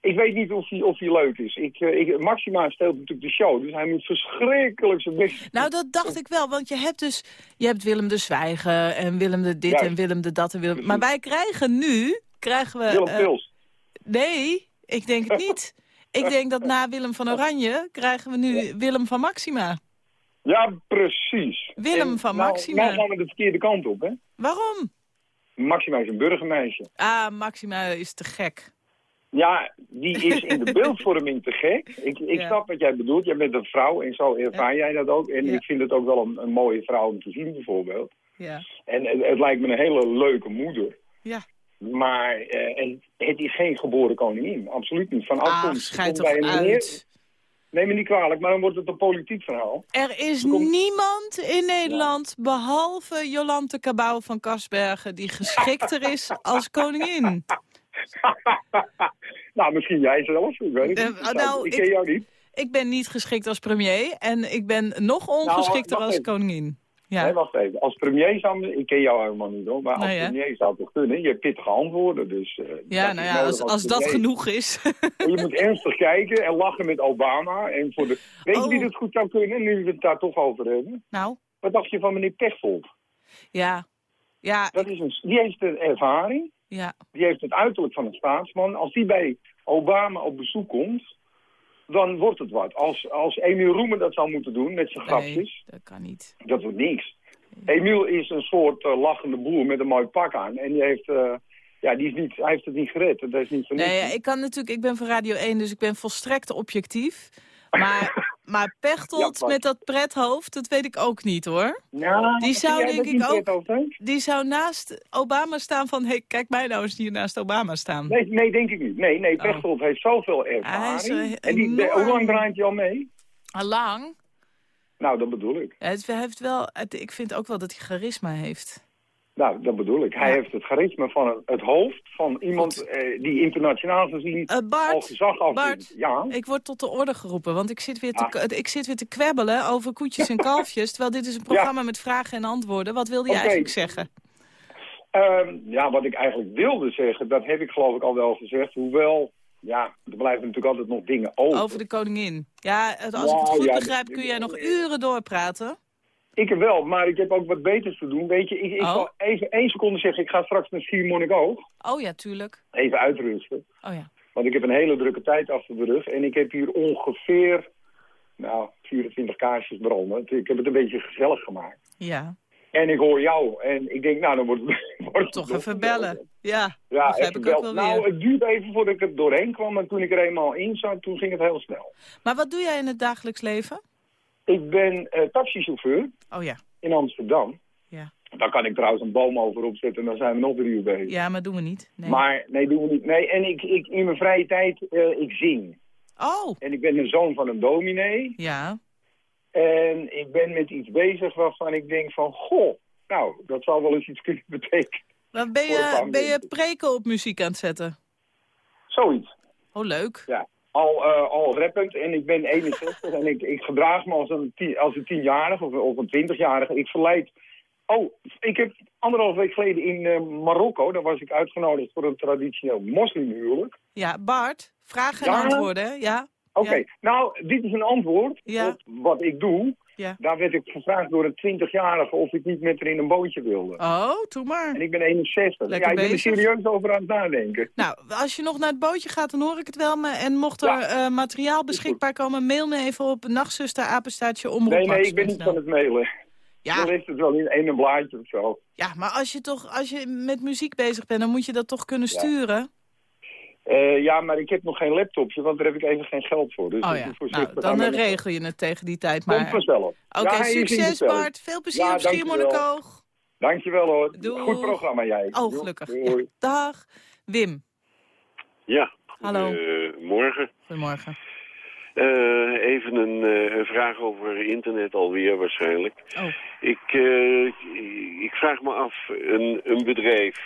Ik weet niet of hij of die leuk is. Ik, eh, ik, Maxima stelt natuurlijk de show, dus hij moet verschrikkelijk zijn best... Nou, dat dacht ik wel, want je hebt dus je hebt Willem de Zwijgen en Willem de dit en Willem de dat en Willem... Maar wij krijgen nu, krijgen we... Willem eh, Pils. nee, ik denk het niet. Ik denk dat na Willem van Oranje krijgen we nu Willem van Maxima. Ja, precies. Willem En van nou- Maxima. Nou gaan we de verkeerde kant op, hè? Waarom? Maxima is een burgermeisje. Ah, Maxima is te gek. Ja, die is in de beeldvorming te gek. Ik, ik Ja. snap wat jij bedoelt. Jij bent een vrouw en zo ervaar jij dat ook. En Ja. ik vind het ook wel een, een mooie vrouw om te zien, bijvoorbeeld. Ja. En het, het lijkt me een hele leuke moeder. Ja. Maar en het is geen geboren koningin. Absoluut niet. Van Ah, afkomst schijt komt bij een meneer-. Neem me niet kwalijk, maar dan wordt het een politiek verhaal. Er is komt- niemand in Nederland, behalve Jolante Cabau van Kasbergen... die geschikter is als koningin. nou, misschien jij zelf. Ik weet het niet. nou, ik ken ik- jou niet. Ik ben niet geschikt als premier en ik ben nog ongeschikter wacht als even. koningin. Ja. Nee, wacht even. Als premier zou... Ik ken jou helemaal niet hoor, maar als hè? premier zou het toch kunnen. Je hebt pittige antwoorden, dus... eh, Ja, nou ja, als, als dat genoeg is. Je moet ernstig kijken en lachen met Obama. En voor de... Weet je wie Oh. dat goed zou kunnen, nu we het daar toch over hebben? nou, Wat dacht je van meneer Pechtold? ja. Ja, Dat is een, die heeft een ervaring, ja. die heeft het uiterlijk van een staatsman. Als die bij Obama op bezoek komt, dan wordt het wat. Als, als Emiel Roemer dat zou moeten doen met zijn Nee, grapjes, dat kan niet. dat wordt niks. Emiel is een soort eh, lachende boer met een mooi pak aan. En die heeft, eh, ja, die is niet, hij heeft het niet gered. Dat is niet Nee, ja, ik kan natuurlijk, ik ben van Radio 1, dus ik ben volstrekt objectief. Maar, maar Pechtold Ja, met dat prethoofd, dat weet ik ook niet hoor. Nou, Die zou denk ik ook-? Die zou naast Obama staan van, hey, kijk mij nou eens hier naast Obama staan. Nee, nee, denk ik niet. Nee, nee, Oh. Pechtold heeft zoveel Hij is, ervaring. eh, en die, de- hoe lang draait hij al mee? Allang. Nou, dat bedoel ik. Ja, het, heeft wel, het- ik vind ook wel dat hij charisma heeft. Nou, dat bedoel ik. Hij Ja. heeft het charisma van het, hoofd van iemand eh, die internationaal gezien al Bart, gezag afdient. Bart, Ja, ik word tot de orde geroepen, want ik zit, weer te, Ah. ik zit weer te kwebbelen over koetjes en kalfjes, terwijl dit is een programma met vragen en antwoorden. Wat wilde je eigenlijk zeggen? Ehm, ja, wat ik eigenlijk wilde zeggen, dat heb ik geloof ik al wel gezegd. Hoewel, ja, er blijven natuurlijk altijd nog dingen over. Over de koningin. Ja, als ik het goed ja, begrijp kun jij nog uren doorpraten. Ik wel, maar ik heb ook wat beters te doen. Weet je, ik, ik Oh. zal even één seconde zeggen, ik ga straks naar Schiermonnikoog. Oh ja, tuurlijk. Even uitrusten. Oh ja. Want ik heb een hele drukke tijd achter de rug. En ik heb hier ongeveer, nou, 24 kaarsjes branden. Ik heb het een beetje gezellig gemaakt. Ja, En ik hoor jou. En ik denk, nou, dan wordt het... wordt toch even bellen. Ja, Ja, begrijp even ik ook wel Nou, het duurde even voordat ik er doorheen kwam. Maar toen ik er eenmaal in zat, toen ging het heel snel. Maar wat doe jij in het dagelijks leven? Ik ben eh, taxichauffeur Oh ja, in Amsterdam. ja. Daar kan ik trouwens een boom over opzetten en dan zijn we nog drie uur bezig. Ja, maar doen we niet. Nee. Maar nee, doen we niet. Nee, en ik, ik, in mijn vrije tijd, eh, ik zing. Oh, En ik ben een zoon van een dominee. ja. En ik ben met iets bezig waarvan ik denk van, goh, nou, dat zou wel eens iets kunnen betekenen. Dan ben je, ben je preken op muziek aan het zetten. Zoiets. Oh, leuk. Ja. Al, eh, al rappend en ik ben 61 en ik, ik gedraag me als een, tien, als een tienjarige of, of een twintigjarige. Ik verleid... Oh, ik heb anderhalf week geleden in eh, Marokko, daar was ik uitgenodigd voor een traditioneel moslimhuwelijk. Ja, Bart, vragen en Ja? antwoorden, ja? Oké, Ja. nou, dit is een antwoord Ja. op wat ik doe. Ja. Daar werd ik gevraagd door een twintigjarige of ik niet met haar in een bootje wilde. Oh, doe maar. En ik ben 61. Lekker ja, ik ben er serieus over aan het nadenken. Nou, als je nog naar het bootje gaat, dan hoor ik het wel. Maar, en mocht er Ja. eh, materiaal beschikbaar komen, mail me even op nachtzuster-apenstaartje Nee, nee, ik ben niet van het mailen. Ja, Dan ligt het wel in, in een blaadje of zo. ja, maar als je toch als je met muziek bezig bent, dan moet je dat toch kunnen sturen? Eh, ja, maar ik heb nog geen laptopje, want daar heb ik even geen geld voor. Dus Oh ja, nou, dan regel je het tegen die tijd Komt maar. vanzelf. Oké, Ja, is in succes. Bart. Veel plezier Ja, op. Schiermonnikoog. Dankjewel hoor. Doeg. Goed programma jij. Oh, gelukkig. Ja. Dag. Wim, Ja. Hallo. eh, morgen. goedemorgen. Eh, even een, eh, een vraag over internet alweer waarschijnlijk. Oh. Ik, eh, ik vraag me af, een, een bedrijf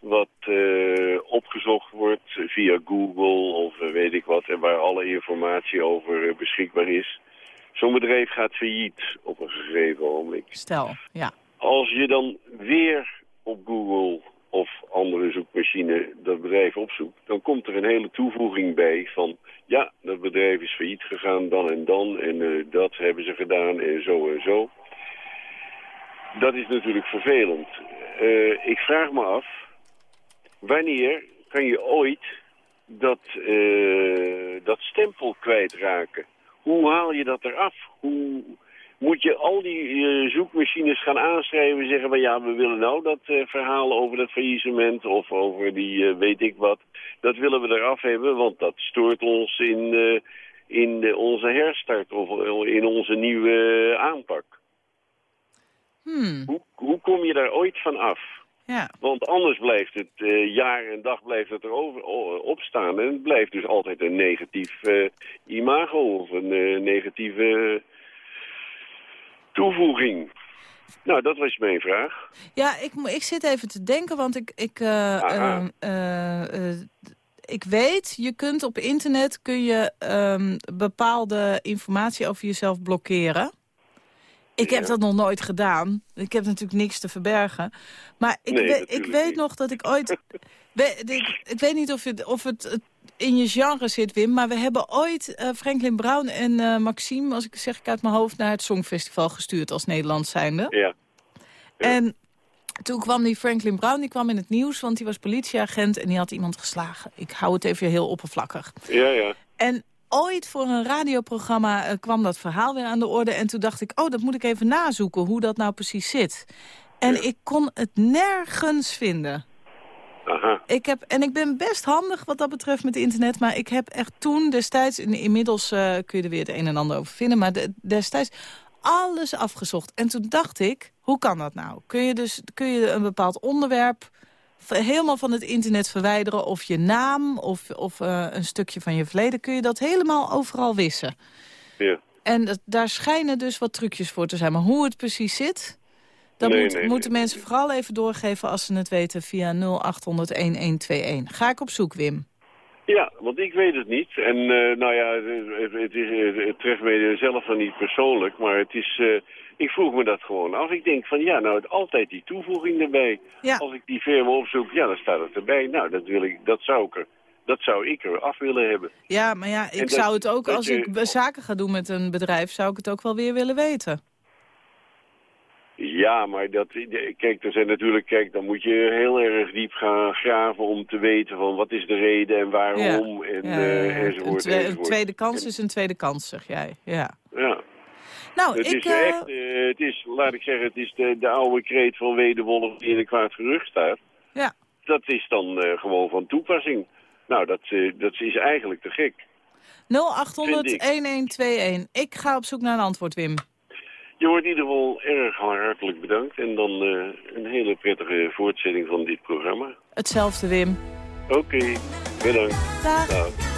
wat eh, opgezocht wordt via Google of eh, weet ik wat... en waar alle informatie over eh, beschikbaar is. Zo'n bedrijf gaat failliet op een gegeven ogenblik. Stel, ja. Als je dan weer op Google of andere zoekmachine dat bedrijf opzoekt... dan komt er een hele toevoeging bij van... ja, dat bedrijf is failliet gegaan dan en dan... en dat hebben ze gedaan en zo en zo. Dat is natuurlijk vervelend. Ik vraag me af... wanneer kan je ooit dat, eh, dat stempel kwijtraken? Hoe haal je dat eraf? Hoe moet je al die eh, zoekmachines gaan aanschrijven en zeggen van ja, we willen nou dat eh, verhaal over dat faillissement of over die weet ik wat. Dat willen we eraf hebben, want dat stoort ons in, in onze herstart of in onze nieuwe aanpak. Hmm, Hoe, hoe kom je daar ooit van af? Ja. Want anders blijft het eh, jaar en dag blijft het erover o- opstaan. En het blijft dus altijd een negatief eh, imago of een eh, negatieve toevoeging. Nou, dat was mijn vraag. Ja, ik, ik zit even te denken, want ik, ik, eh, Aha. eh, eh, eh, ik weet, je kunt op internet kun je ehm, bepaalde informatie over jezelf blokkeren. Ik heb Ja. dat nog nooit gedaan. Ik heb natuurlijk niks te verbergen. Maar ik, Nee, we- ik weet niet. nog dat ik ooit... we- ik, ik weet niet of het, of het in je genre zit, Wim... maar we hebben ooit eh, Franklin Brown en eh, Maxime... als ik zeg ik uit mijn hoofd, naar het Songfestival gestuurd als Nederlands zijnde. Ja. En toen kwam die Franklin Brown, die kwam in het nieuws... want die was politieagent en die had iemand geslagen. Ik hou het even heel oppervlakkig. Ja, ja. En ooit voor een radioprogramma eh, kwam dat verhaal weer aan de orde. En toen dacht ik, oh, dat moet ik even nazoeken, hoe dat nou precies zit. En ik kon het nergens vinden. Aha. Ik heb, en ik ben best handig wat dat betreft met internet. Maar ik heb echt toen destijds, in- inmiddels eh, kun je er weer het een en ander over vinden. Maar de- destijds alles afgezocht. En toen dacht ik, hoe kan dat nou? Kun je dus kun je een bepaald onderwerp helemaal van het internet verwijderen? Of je naam of, of eh, een stukje van je verleden. Kun je dat helemaal overal wissen? Ja. En dat, daar schijnen dus wat trucjes voor te zijn. Maar hoe het precies zit, dat Nee, moet- nee, moeten nee. mensen vooral even doorgeven als ze het weten via 0800-1121. Ga ik op zoek, Wim. Ja, want ik weet het niet. En eh, nou ja, het, het, het treft mij zelf dan niet persoonlijk, maar het is... eh, ik vroeg me dat gewoon af. Ik denk van ja, nou altijd die toevoeging erbij. Ja. Als ik die firma opzoek, ja, dan staat het erbij. Nou, dat, wil ik, dat, zou ik er, dat zou ik er af willen hebben. Ja, maar ja, ik zou het ook, als je- ik zaken ga doen met een bedrijf... zou ik het ook wel weer willen weten. Ja, maar dat, kijk, er zijn natuurlijk, kijk, dan moet je heel erg diep gaan graven om te weten van wat is de reden en waarom en Ja. Een, enzovoort. een enzovoort. tweede kans is een tweede kans, zeg jij. Ja. Ja. Nou, Het ik... is eh, echt, eh, het is, laat ik zeggen, het is de, de oude kreet van Wederwolf die in een kwaad gerucht staat. Ja. Dat is dan eh, gewoon van toepassing. Nou, dat, dat is eigenlijk te gek. 0800-1121. Ik ga op zoek naar een antwoord, Wim. Je wordt in ieder geval erg hartelijk bedankt. En dan een hele prettige voortzetting van dit programma. Hetzelfde, Wim. Oké, bedankt. Dag. Dag.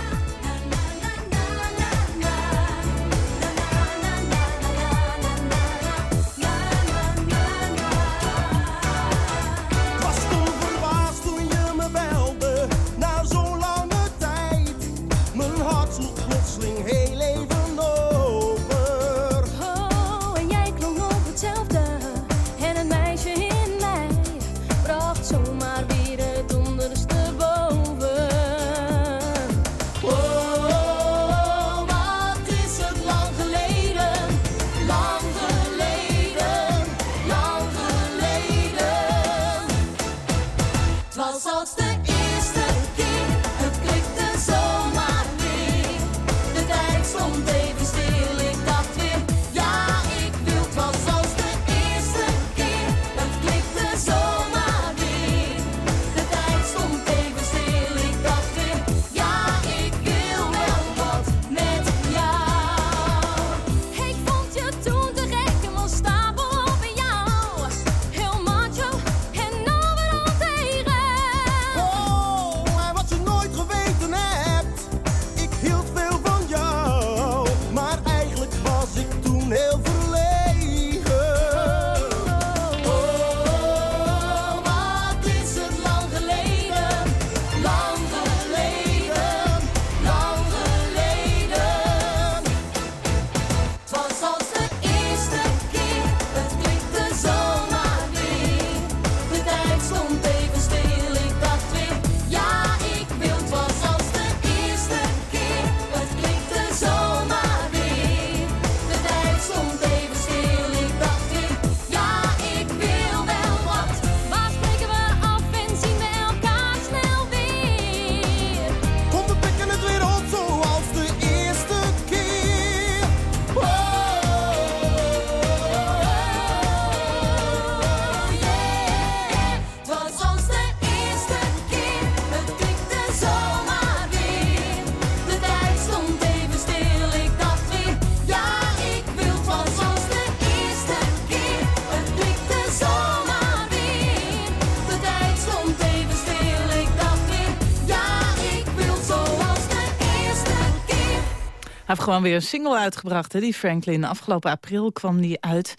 Gewoon weer een single uitgebracht, hè, die Franklin. Afgelopen april kwam die uit.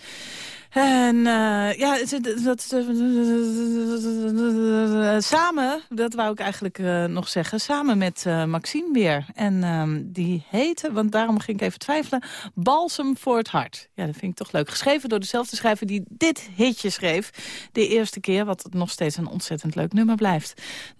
En ja, dat, samen, dat wou ik eigenlijk uh, nog zeggen, samen met uh, Maxime weer. En ehm, die heette, want daarom ging ik even twijfelen, Balsem voor het hart. Ja, dat vind ik toch leuk. Geschreven door dezelfde schrijver die dit hitje schreef. De eerste keer, wat nog steeds een ontzettend leuk nummer blijft. 0800-1121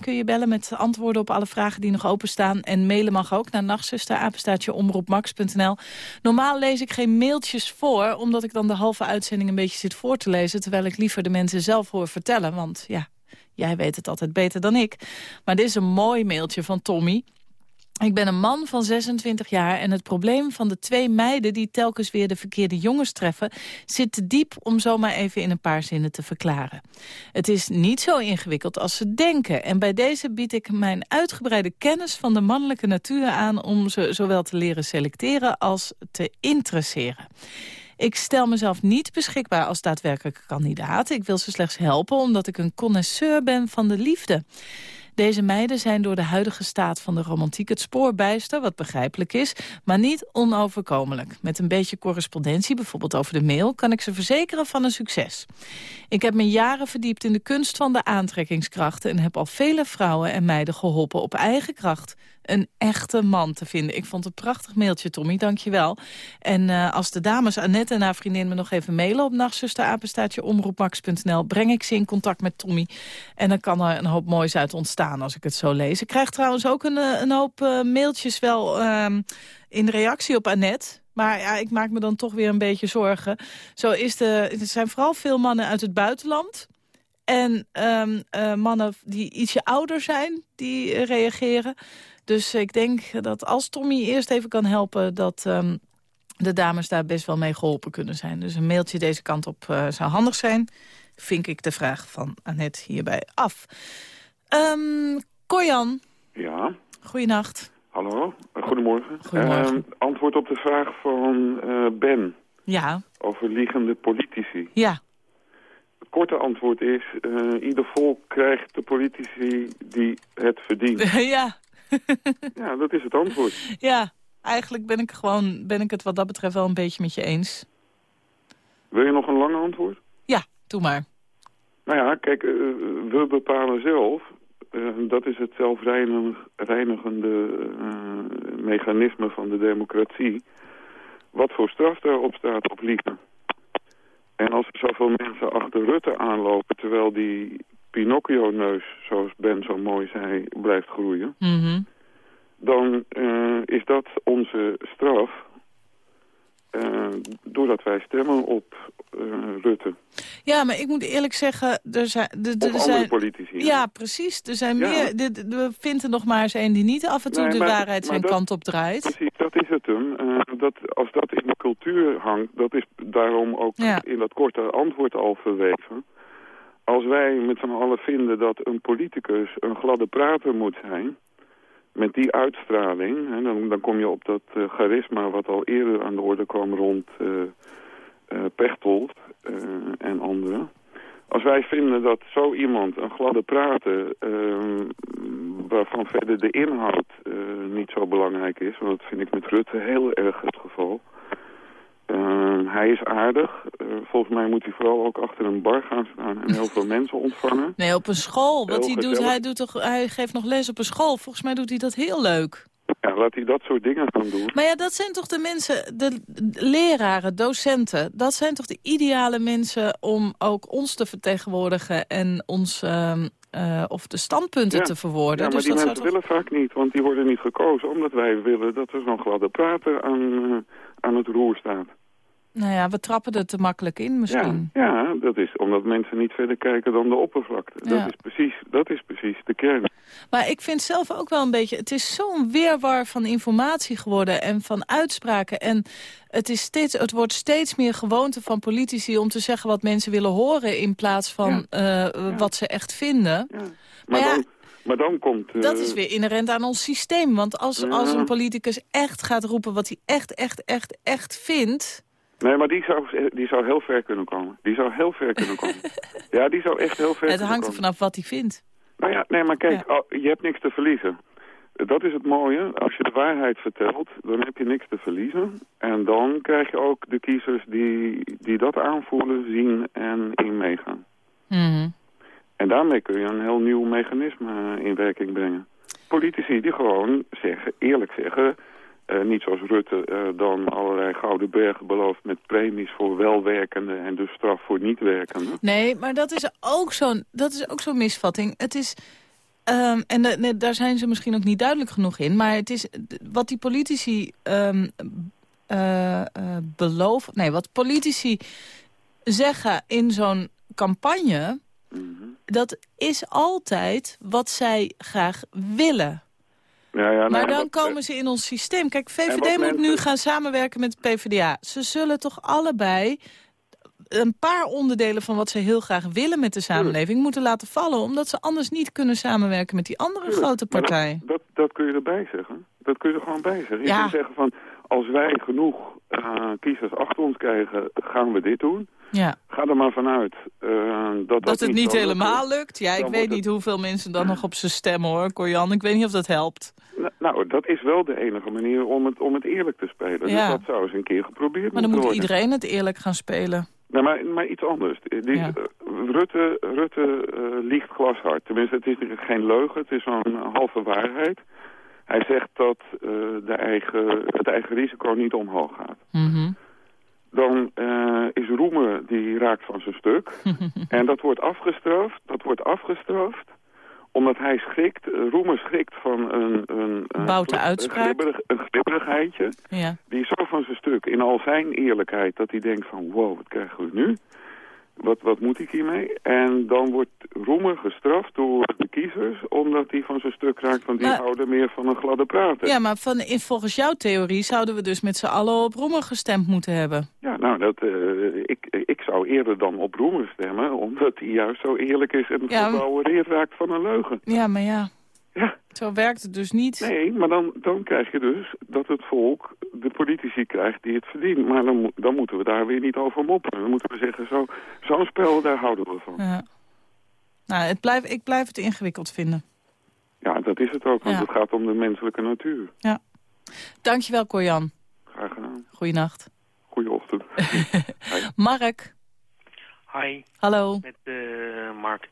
kun je bellen met antwoorden op alle vragen die nog openstaan. En mailen mag ook naar nachtzuster, apenstaatje omroepmax.nl. Normaal lees ik geen voor, omdat ik dan de halve uitzending een beetje zit voor te lezen. Terwijl ik liever de mensen zelf hoor vertellen, want ja, jij weet het altijd beter dan ik. Maar dit is een mooi mailtje van Tommy. Ik ben een man van 26 jaar en het probleem van de twee meiden... die telkens weer de verkeerde jongens treffen... zit te diep om zomaar even in een paar zinnen te verklaren. Het is niet zo ingewikkeld als ze denken. En bij deze bied ik mijn uitgebreide kennis van de mannelijke natuur aan... om ze zowel te leren selecteren als te interesseren. Ik stel mezelf niet beschikbaar als daadwerkelijke kandidaat. Ik wil ze slechts helpen omdat ik een connoisseur ben van de liefde. Deze meiden zijn door de huidige staat van de romantiek het spoor bijster, wat begrijpelijk is, maar niet onoverkomelijk. Met een beetje correspondentie, bijvoorbeeld over de mail, kan ik ze verzekeren van een succes. Ik heb me jaren verdiept in de kunst van de aantrekkingskrachten en heb al vele vrouwen en meiden geholpen op eigen kracht een echte man te vinden. Ik vond het een prachtig mailtje, Tommy, dankjewel. En uh, als de dames Annette en haar vriendin me nog even mailen... op nachtzusterapenstaatje omroepmax.nl... breng ik ze in contact met Tommy. En dan kan er een hoop moois uit ontstaan als ik het zo lees. Ik krijg trouwens ook een, eh, een hoop uh, mailtjes wel uh, in reactie op Annette... Maar ja, ik maak me dan toch weer een beetje zorgen. Zo is de, er zijn vooral veel mannen uit het buitenland... En uh, mannen die ietsje ouder zijn, die reageren. Dus ik denk dat als Tommy eerst even kan helpen... dat um, de dames daar best wel mee geholpen kunnen zijn. Dus een mailtje deze kant op uh, zou handig zijn. Vink ik de vraag van Annette hierbij af. Um. Ja? Goeienacht. Hallo, goedemorgen. Goedemorgen. Uh, antwoord op de vraag van uh, Ben. Ja. Over liegende politici. Ja. Het korte antwoord is, uh, ieder volk krijgt de politici die het verdient. ja. ja, dat is het antwoord. Ja, eigenlijk ben ik, gewoon, ben ik het wat dat betreft wel een beetje met je eens. Wil je nog een lang antwoord? Ja, doe maar. Nou ja, kijk, uh, we bepalen zelf. Uh, dat is het zelfreinigende uh, mechanisme van de democratie. Wat voor straf daarop staat op liegen. En als er zoveel mensen achter Rutte aanlopen... terwijl die Pinocchio-neus, zoals Ben zo mooi zei, blijft groeien... Mm -hmm. dan uh, is dat onze straf... Uh, doordat wij stemmen op uh, Rutte. Ja, maar ik moet eerlijk zeggen... Er zijn, de, er zijn, politici. Ja, ja, precies. Er zijn ja. meer... De, we vinden nog maar eens een die niet af en toe nee, de maar, waarheid zijn dat, kant op draait. Precies, dat is het hem. Uh, dat, als dat in de cultuur hangt... dat is daarom ook ja. in dat korte antwoord al verweven... Als wij met z'n allen vinden dat een politicus een gladde prater moet zijn... met die uitstraling, hè, dan, dan kom je op dat uh, charisma wat al eerder aan de orde kwam rond uh, Pechtold en anderen. Als wij vinden dat zo iemand een gladde prater, waarvan verder de inhoud niet zo belangrijk is... want dat vind ik met Rutte heel erg het geval... Uh, hij is aardig. Uh, volgens mij moet hij vooral ook achter een bar gaan staan en heel veel mensen ontvangen. Nee, op een school. Wat hij doet, hij, doet toch, hij geeft nog les op een school. Volgens mij doet hij dat heel leuk. Ja, laat hij dat soort dingen gaan doen. Maar ja, dat zijn toch de mensen, de leraren, docenten... dat zijn toch de ideale mensen om ook ons te vertegenwoordigen... en ons... Uh, uh, of de standpunten ja. te verwoorden. Ja, maar dus die dat mensen toch... willen vaak niet, want die worden niet gekozen... omdat wij willen dat er zo'n gladde prater aan, uh, aan het roer staat. Nou ja, we trappen er te makkelijk in misschien. Ja, ja, dat is omdat mensen niet verder kijken dan de oppervlakte. Ja. Dat, is precies, dat is precies de kern. Maar ik vind zelf ook wel een beetje... het is zo'n weerwar van informatie geworden en van uitspraken. En het, is steeds, het wordt steeds meer gewoonte van politici om te zeggen wat mensen willen horen... in plaats van ja. uh, wat ze echt vinden. Maar, maar ja, dan, maar dan komt... Uh... Dat is weer inherent aan ons systeem. Want als, als een politicus echt gaat roepen wat hij echt, echt, echt, echt vindt... Nee, maar die zou, die zou heel ver kunnen komen. Die zou heel ver kunnen komen. ja, die zou echt heel ver Het hangt er vanaf wat hij vindt. Nou ja, nee, maar kijk, ja. je hebt niks te verliezen. Dat is het mooie. Als je de waarheid vertelt, dan heb je niks te verliezen. En dan krijg je ook de kiezers die, die dat aanvoelen, zien en in meegaan. Mhm. En daarmee kun je een heel nieuw mechanisme eh, in werking brengen. Politici die gewoon zeggen, eerlijk zeggen... eh, niet zoals Rutte eh, dan allerlei gouden bergen belooft met premies voor welwerkende en dus straf voor niet werkende. Nee, maar dat is ook zo'n dat is ook zo'n misvatting. Het is ehm, en de- nee, daar zijn ze misschien ook niet duidelijk genoeg in, maar het is wat die politici ehm eh, beloven. Nee, wat politici zeggen in zo'n campagne, dat is altijd wat zij graag willen. Ja, ja, Maar dan komen ze in ons systeem. Kijk, VVD moet nu gaan samenwerken met PvdA. Ze zullen toch allebei een paar onderdelen van wat ze heel graag willen met de samenleving moeten laten vallen. Omdat ze anders niet kunnen samenwerken met die andere grote dat- partij. Dat, dat, kun je erbij zeggen. Dat kun je er gewoon bij zeggen. Je kunt zeggen van, als wij genoeg eh, kiezers achter ons krijgen, gaan we dit doen. Ja. Ga er maar vanuit eh, dat dat, Dat het niet helemaal lukt. lukt. Ja, ik weet niet hoeveel mensen dan nog op ze stemmen hoor, Corjan. Ik weet niet of dat helpt. Nou, Nou, dat is wel de enige manier om het, om het eerlijk te spelen. Ja. Dus dat zou eens een keer geprobeerd Maar dan moet worden. iedereen het eerlijk gaan spelen. Nou, maar, maar iets anders. Die, Ja. eh, Rutte, Rutte eh, liegt glashard. Tenminste, het is geen leugen, het is zo'n halve waarheid. Hij zegt dat de eigen, het eigen risico niet omhoog gaat. Mhm. Dan eh, is Roemer, die raakt van zijn stuk. en dat wordt afgestraft, dat wordt afgestraft omdat hij schrikt, eh, Roemer schrikt van een, een, een, Boute een, uitspraak. glibberig, een glibberigheidje. Ja. Die is zo van zijn stuk in al zijn eerlijkheid dat hij denkt van wow, wat krijgen we nu? Wat, wat moet ik hiermee? En dan wordt Roemer gestraft door de kiezers omdat hij van zijn stuk raakt. Want die Maar- houden meer van een gladde praten. Ja, maar van, in, volgens jouw theorie zouden we dus met z'n allen op Roemer gestemd moeten hebben. Ja, nou, dat, eh, ik, ik zou eerder dan op Roemer stemmen, omdat hij juist zo eerlijk is en Ja, gebouwereerd raakt van een leugen. Ja, maar ja. Ja. Zo werkt het dus niet. Nee, maar dan, dan krijg je dus dat het volk de politici krijgt die het verdient. Maar dan, dan moeten we daar weer niet over mopperen. Dan moeten we zeggen, zo- zo'n spel, daar houden we van. Ja. Nou, het blijf, ik blijf het ingewikkeld vinden. Ja, dat is het ook, want Ja. het gaat om de menselijke natuur. Ja. Dankjewel, Corjan. Graag gedaan. Goeienacht. Goeieochtend. Mark, Hi, hallo. met eh, Mark.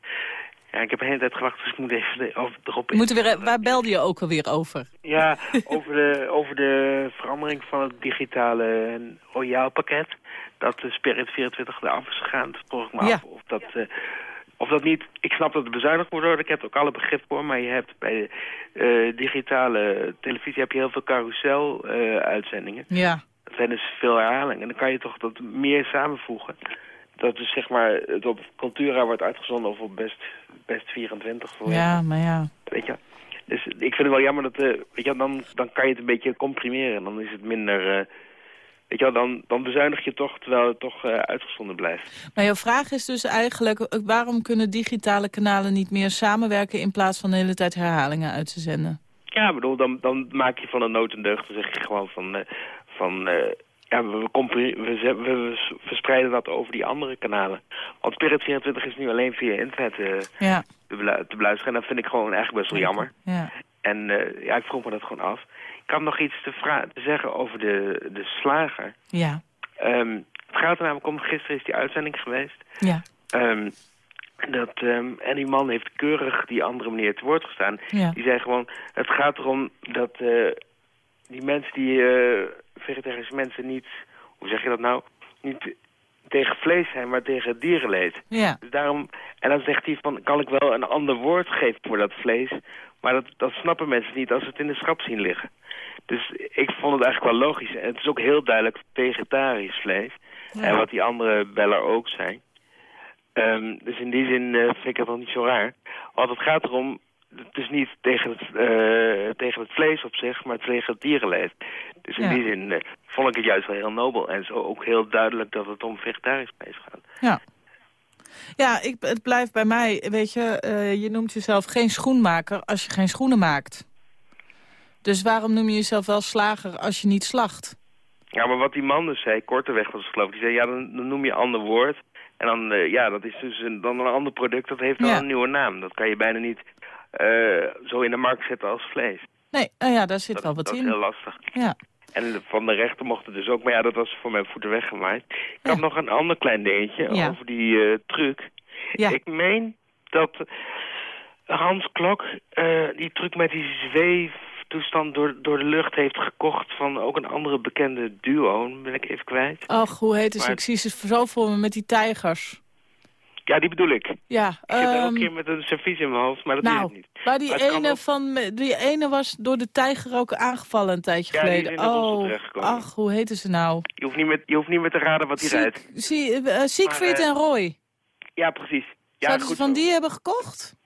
Ja, ik heb een hele tijd gewacht, dus ik moet even de, over, erop moeten weer, waar belde je ook alweer over? Ja, over de, over de verandering van het digitale royaalpakket. Dat de Spirit 24 eraf is gegaan. Toen vroeg ik me Ja. af of dat, eh, of dat niet... Ik snap dat het bezuinigd moet worden. Ik heb er ook alle begrip voor. Maar je hebt bij de eh, digitale televisie heb je heel veel carousel-uitzendingen. Ja. dat zijn dus veel herhalingen. En dan kan je toch dat meer samenvoegen. Dat dus zeg maar het op Cultura wordt uitgezonden of op Best, best 24. Voor Ja, maar ja. Weet je? Dus ik vind het wel jammer dat, eh weet je, dan, dan kan je het een beetje comprimeren. Dan is het minder, eh, weet je wel, dan, dan bezuinig je toch terwijl het toch eh, uitgezonden blijft. Maar jouw vraag is dus eigenlijk... waarom kunnen digitale kanalen niet meer samenwerken... in plaats van de hele tijd herhalingen uit te zenden? Ja, ik bedoel, dan, dan maak je van een nood een deugd. Dan zeg je gewoon van, van ja, we, we, we, verspreiden dat over die andere kanalen. Want Spirit 24 is nu alleen via internet Ja. te, belu- te beluisteren. En dat vind ik gewoon eigenlijk best wel jammer. Ja. En eh, ja, ik vroeg me dat gewoon af. Ik had nog iets te, te zeggen over de, de slager. Ja. Ehm, het gaat er namelijk om, gisteren is die uitzending geweest. Ja. Ehm, dat, ehm, en die man heeft keurig die andere meneer te woord gestaan. Ja. Die zei gewoon, het gaat erom dat eh, die mensen die vegetarische mensen niet, hoe zeg je dat nou, niet tegen vlees zijn, maar tegen dierenleed. Ja. Dus daarom, en dan zegt hij van, kan ik wel een ander woord geven voor dat vlees, maar dat, dat snappen mensen niet als ze het in de schap zien liggen. Dus ik vond het eigenlijk wel logisch. En het is ook heel duidelijk vegetarisch vlees. Ja. En wat die andere beller ook zijn. Ehm, dus in die zin eh, vind ik het nog niet zo raar. Want het gaat erom, het is niet tegen het, eh, tegen het vlees op zich, maar tegen het dierenleed. Dus in Ja. die zin eh, vond ik het juist wel heel nobel. En zo ook heel duidelijk dat het om vegetarisch vlees gaat. Ja. Ja, ik, het blijft bij mij, weet je, eh, je noemt jezelf geen schoenmaker als je geen schoenen maakt. Dus waarom noem je jezelf wel slager als je niet slacht? Ja, maar wat die man dus zei, Korteweg was het geloof ik, die zei, ja, dan, dan noem je een ander woord. En dan, eh, ja, dat is dus een, dan een ander product, dat heeft dan Ja. een nieuwe naam. Dat kan je bijna niet zo in de markt zetten als vlees. Nee, nou ja, daar zit wel wat dat is in. heel lastig. Ja. En van de rechter mocht het dus ook, maar ja, dat was voor mijn voeten weggemaaid. Ik had nog een ander klein dingetje Ja. over die eh, truc. Ja. Ik meen dat Hans Klok eh, die truc met die zweeftoestand door, door de lucht heeft gekocht van ook een andere bekende duo. Ben ik even kwijt. Och, hoe heet ze? Maar- Ik zie ze zo voor me met die tijgers. Ja, die bedoel ik. Ja, Ik zit elke ehm, keer met een servies in mijn hoofd, maar dat is nou, het niet. maar die Maar ene, ook- van, die ene was door de tijger ook aangevallen een tijdje Ja, is geleden. oh, ach, hoe heette ze nou? Je hoeft niet met, je hoeft niet meer te raden wat hij rijdt. Sieg- Zie- eh, Siegfried Maar, eh, en Roy. Ja, precies. Ja, Zouden ze van zo. die hebben gekocht?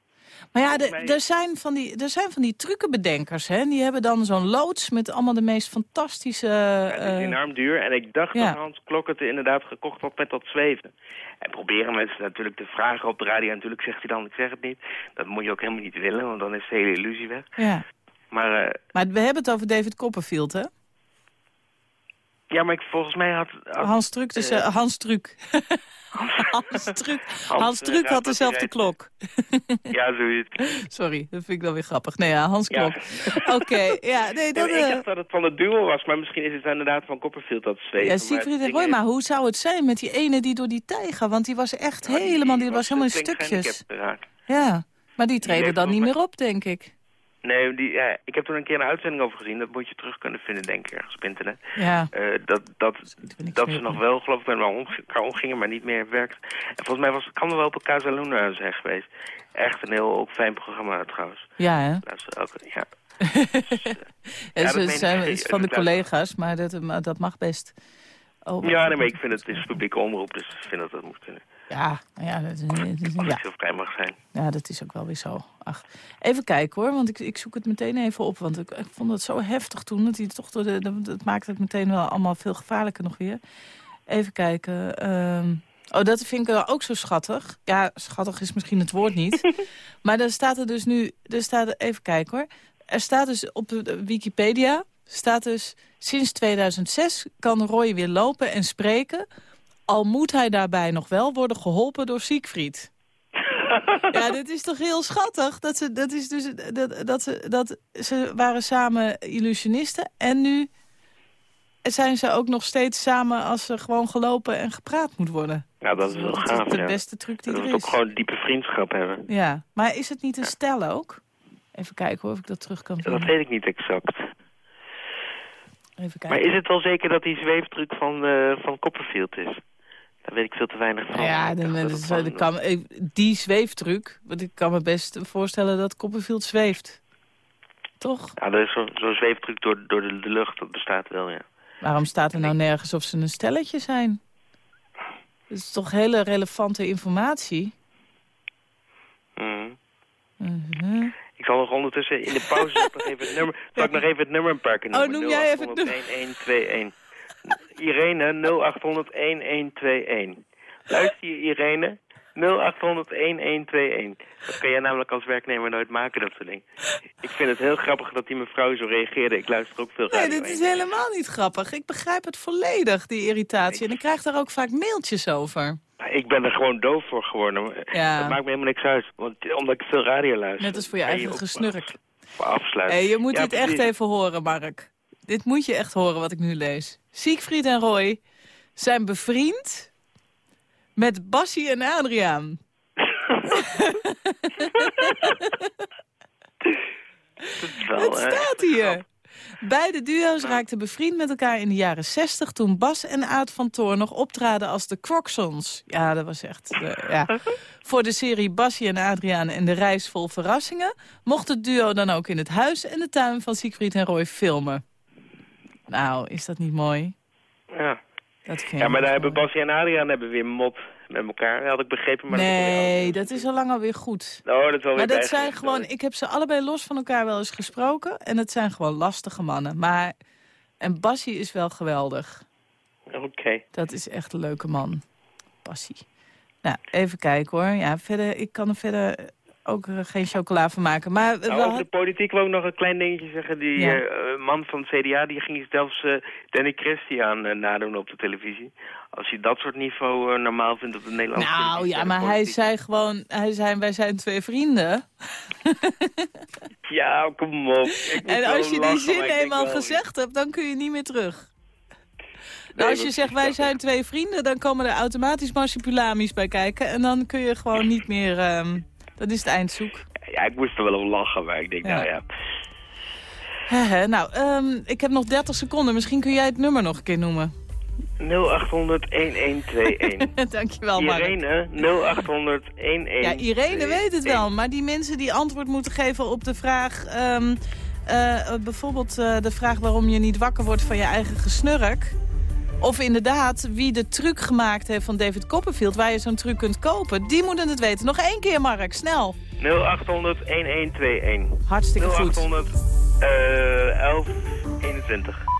Maar ja, mij- er zijn van die, er zijn van die trucenbedenkers, hè? Die hebben dan zo'n loods met allemaal de meest fantastische... Het is eh, enorm duur en ik dacht ja. dat Hans Klok het inderdaad gekocht had met dat zweven. En proberen mensen natuurlijk te vragen op de radio. En natuurlijk zegt hij dan, ik zeg het niet. Dat moet je ook helemaal niet willen, want dan is de hele illusie weg. ja. Maar eh, Maar we hebben het over David Copperfield, hè? Ja, maar ik, volgens mij had... had Hans Truc, dus, eh, eh, Hans Truc. Hans Truc, Hans eh, had dezelfde klok. Ja, zoiets. Sorry, dat vind ik dan weer grappig. Nee, ja, Hans Ja. Klok. Oké, ja, nee, dat... Ik dacht dat het van de duo was, maar misschien is het inderdaad van Copperfield dat zweven. ja, Siegfried het en Roy, maar hoe zou het zijn met die ene die door die tijger? Want die was echt Ja, helemaal, die was helemaal in stukjes. Ja, maar die treden dan niet meer op, denk ik. Nee, die, ja, ik heb toen een keer een uitzending over gezien. Dat moet je terug kunnen vinden, denk ik, ergens op internet. Ja. Eh, dat dat, ik dat ze nog wel, geloof ik, met elkaar omgingen, maar niet meer werkt. En volgens mij was, kan er wel op elkaar Luna zijn geweest. Echt een heel ook fijn programma trouwens. Ja, hè? Ook, ja. Ja, dat ze meen ik zijn, het is van de collega's, maar dat, maar dat mag best. Oh, ja, nee, maar ik vind het, het is publieke omroep, dus ik vind dat dat moet kunnen. Ja, nou ja, dat, is- dat is- ja. ik zo vrij mag zijn. ja, dat is ook wel weer zo. Ach, even kijken hoor, want ik, ik zoek het meteen even op. Want ik, ik vond het zo heftig toen. Dat, hij toch door de, dat, dat maakt het meteen wel allemaal veel gevaarlijker nog weer. Even kijken. ehm, oh, dat vind ik ook zo schattig. Ja, schattig is misschien het woord niet. maar dan staat er dus nu... Er staat, even kijken hoor. Er staat dus op de Wikipedia... staat dus... Sinds 2006 kan Roy weer lopen en spreken... al moet hij daarbij nog wel worden geholpen door Siegfried. Ja, dit is toch heel schattig. Dat ze, dat is dus, dat, dat ze, dat ze waren samen illusionisten. En nu zijn ze ook nog steeds samen als er gewoon gelopen en gepraat moet worden. Ja, dat is wel Dat gaaf, is de ja. beste truc die Dat er we ook is. gewoon diepe vriendschap hebben. Ja, maar is het niet een stel ook? Even kijken of ik dat terug kan Dat vinden. weet ik niet exact. Even kijken. Maar is het wel zeker dat die zweeftruc van, eh, van Copperfield is? Daar weet ik veel te weinig van. Ja, dat van- kan, eh, die zweeftruc, want ik kan me best voorstellen dat Copperfield zweeft. Toch? Ja, is zo'n zo zweeftruc door, door de, de lucht, dat bestaat wel, ja. Waarom staat er nou nergens of ze een stelletje zijn? Dat is toch hele relevante informatie? Mhm. Ik zal nog ondertussen in de pauze nog even het nummer, zal ik nog even het nummer een paar keer Oh, noemen. noem jij even het 0800-1121. Irene, 0800-1121. Luister je, Irene? 0800-1121. Dat kan jij namelijk als werknemer nooit maken, dat soort dingen. Ik vind het heel grappig dat die mevrouw zo reageerde. Ik luister ook veel Nee, radio. dit is helemaal niet grappig. Ik begrijp het volledig, die irritatie. En ik krijg daar ook vaak mailtjes over. Ik ben er gewoon doof voor geworden. Ja. Dat maakt me helemaal niks uit. Want, omdat ik veel radio luister. Net als voor je eigen gesnurk. Voor afsluiten. Hey, je moet Ja, dit echt even horen, Mark. Dit moet je echt horen, wat ik nu lees. Siegfried en Roy zijn bevriend met Bassie en Adriaan. Het staat hier. Beide duo's raakten bevriend met elkaar in de jaren 60... toen Bas en Aad van Toor nog optraden als de Crocsons. Ja, dat was echt... eh, ja. Voor de serie Bassie en Adriaan en de reis vol verrassingen... mocht het duo dan ook in het huis en de tuin van Siegfried en Roy filmen. Nou, is dat niet mooi? Ja. Dat Ja, maar daar hebben Basje en Adriaan hebben weer mot met elkaar. Dat had ik begrepen, maar Nee, dat is al lang alweer goed. dat. Oh, dat is alweer Maar dat zijn gewoon, ik heb ze allebei los van elkaar wel eens gesproken. En het zijn gewoon lastige mannen. Maar, en Bassie is wel geweldig. Oké. Dat is echt een leuke man. Bassie. Nou, even kijken hoor. Ja, verder, ik kan er verder ook eh, geen chocola van maken. Maar Nou, over de politiek wil ik nog een klein dingetje zeggen. Die Ja. eh, man van het CDA die ging zelfs eh, Danny Christian eh, nadoen op de televisie. Als je dat soort niveau normaal vindt op de Nederlandse nou ja, maar hij zei gewoon, hij zei, wij zijn twee vrienden. Ja, kom op. En als je die zin eenmaal gezegd hebt, dan kun je niet meer terug. Nou, als je zegt, wij zijn twee vrienden, dan komen er automatisch marsupilami's bij kijken. En dan kun je gewoon niet meer, ehm dat is het eindzoek. Ja, ik moest er wel om lachen, maar ik denk, Ja. nou ja. Hehe, nou, ehm, ik heb nog 30 seconden. Misschien kun jij het nummer nog een keer noemen. 0800 1121. Dankjewel, Mark. Irene, 0800 1121. Ja, Irene weet het wel, maar die mensen die antwoord moeten geven op de vraag... ehm, eh, bijvoorbeeld eh, de vraag waarom je niet wakker wordt van je eigen gesnurk... Of inderdaad, wie de truc gemaakt heeft van David Copperfield... waar je zo'n truc kunt kopen, die moeten het weten. Nog één keer, Mark, snel. 0800 1121. Hartstikke goed. 0800 eh 1121.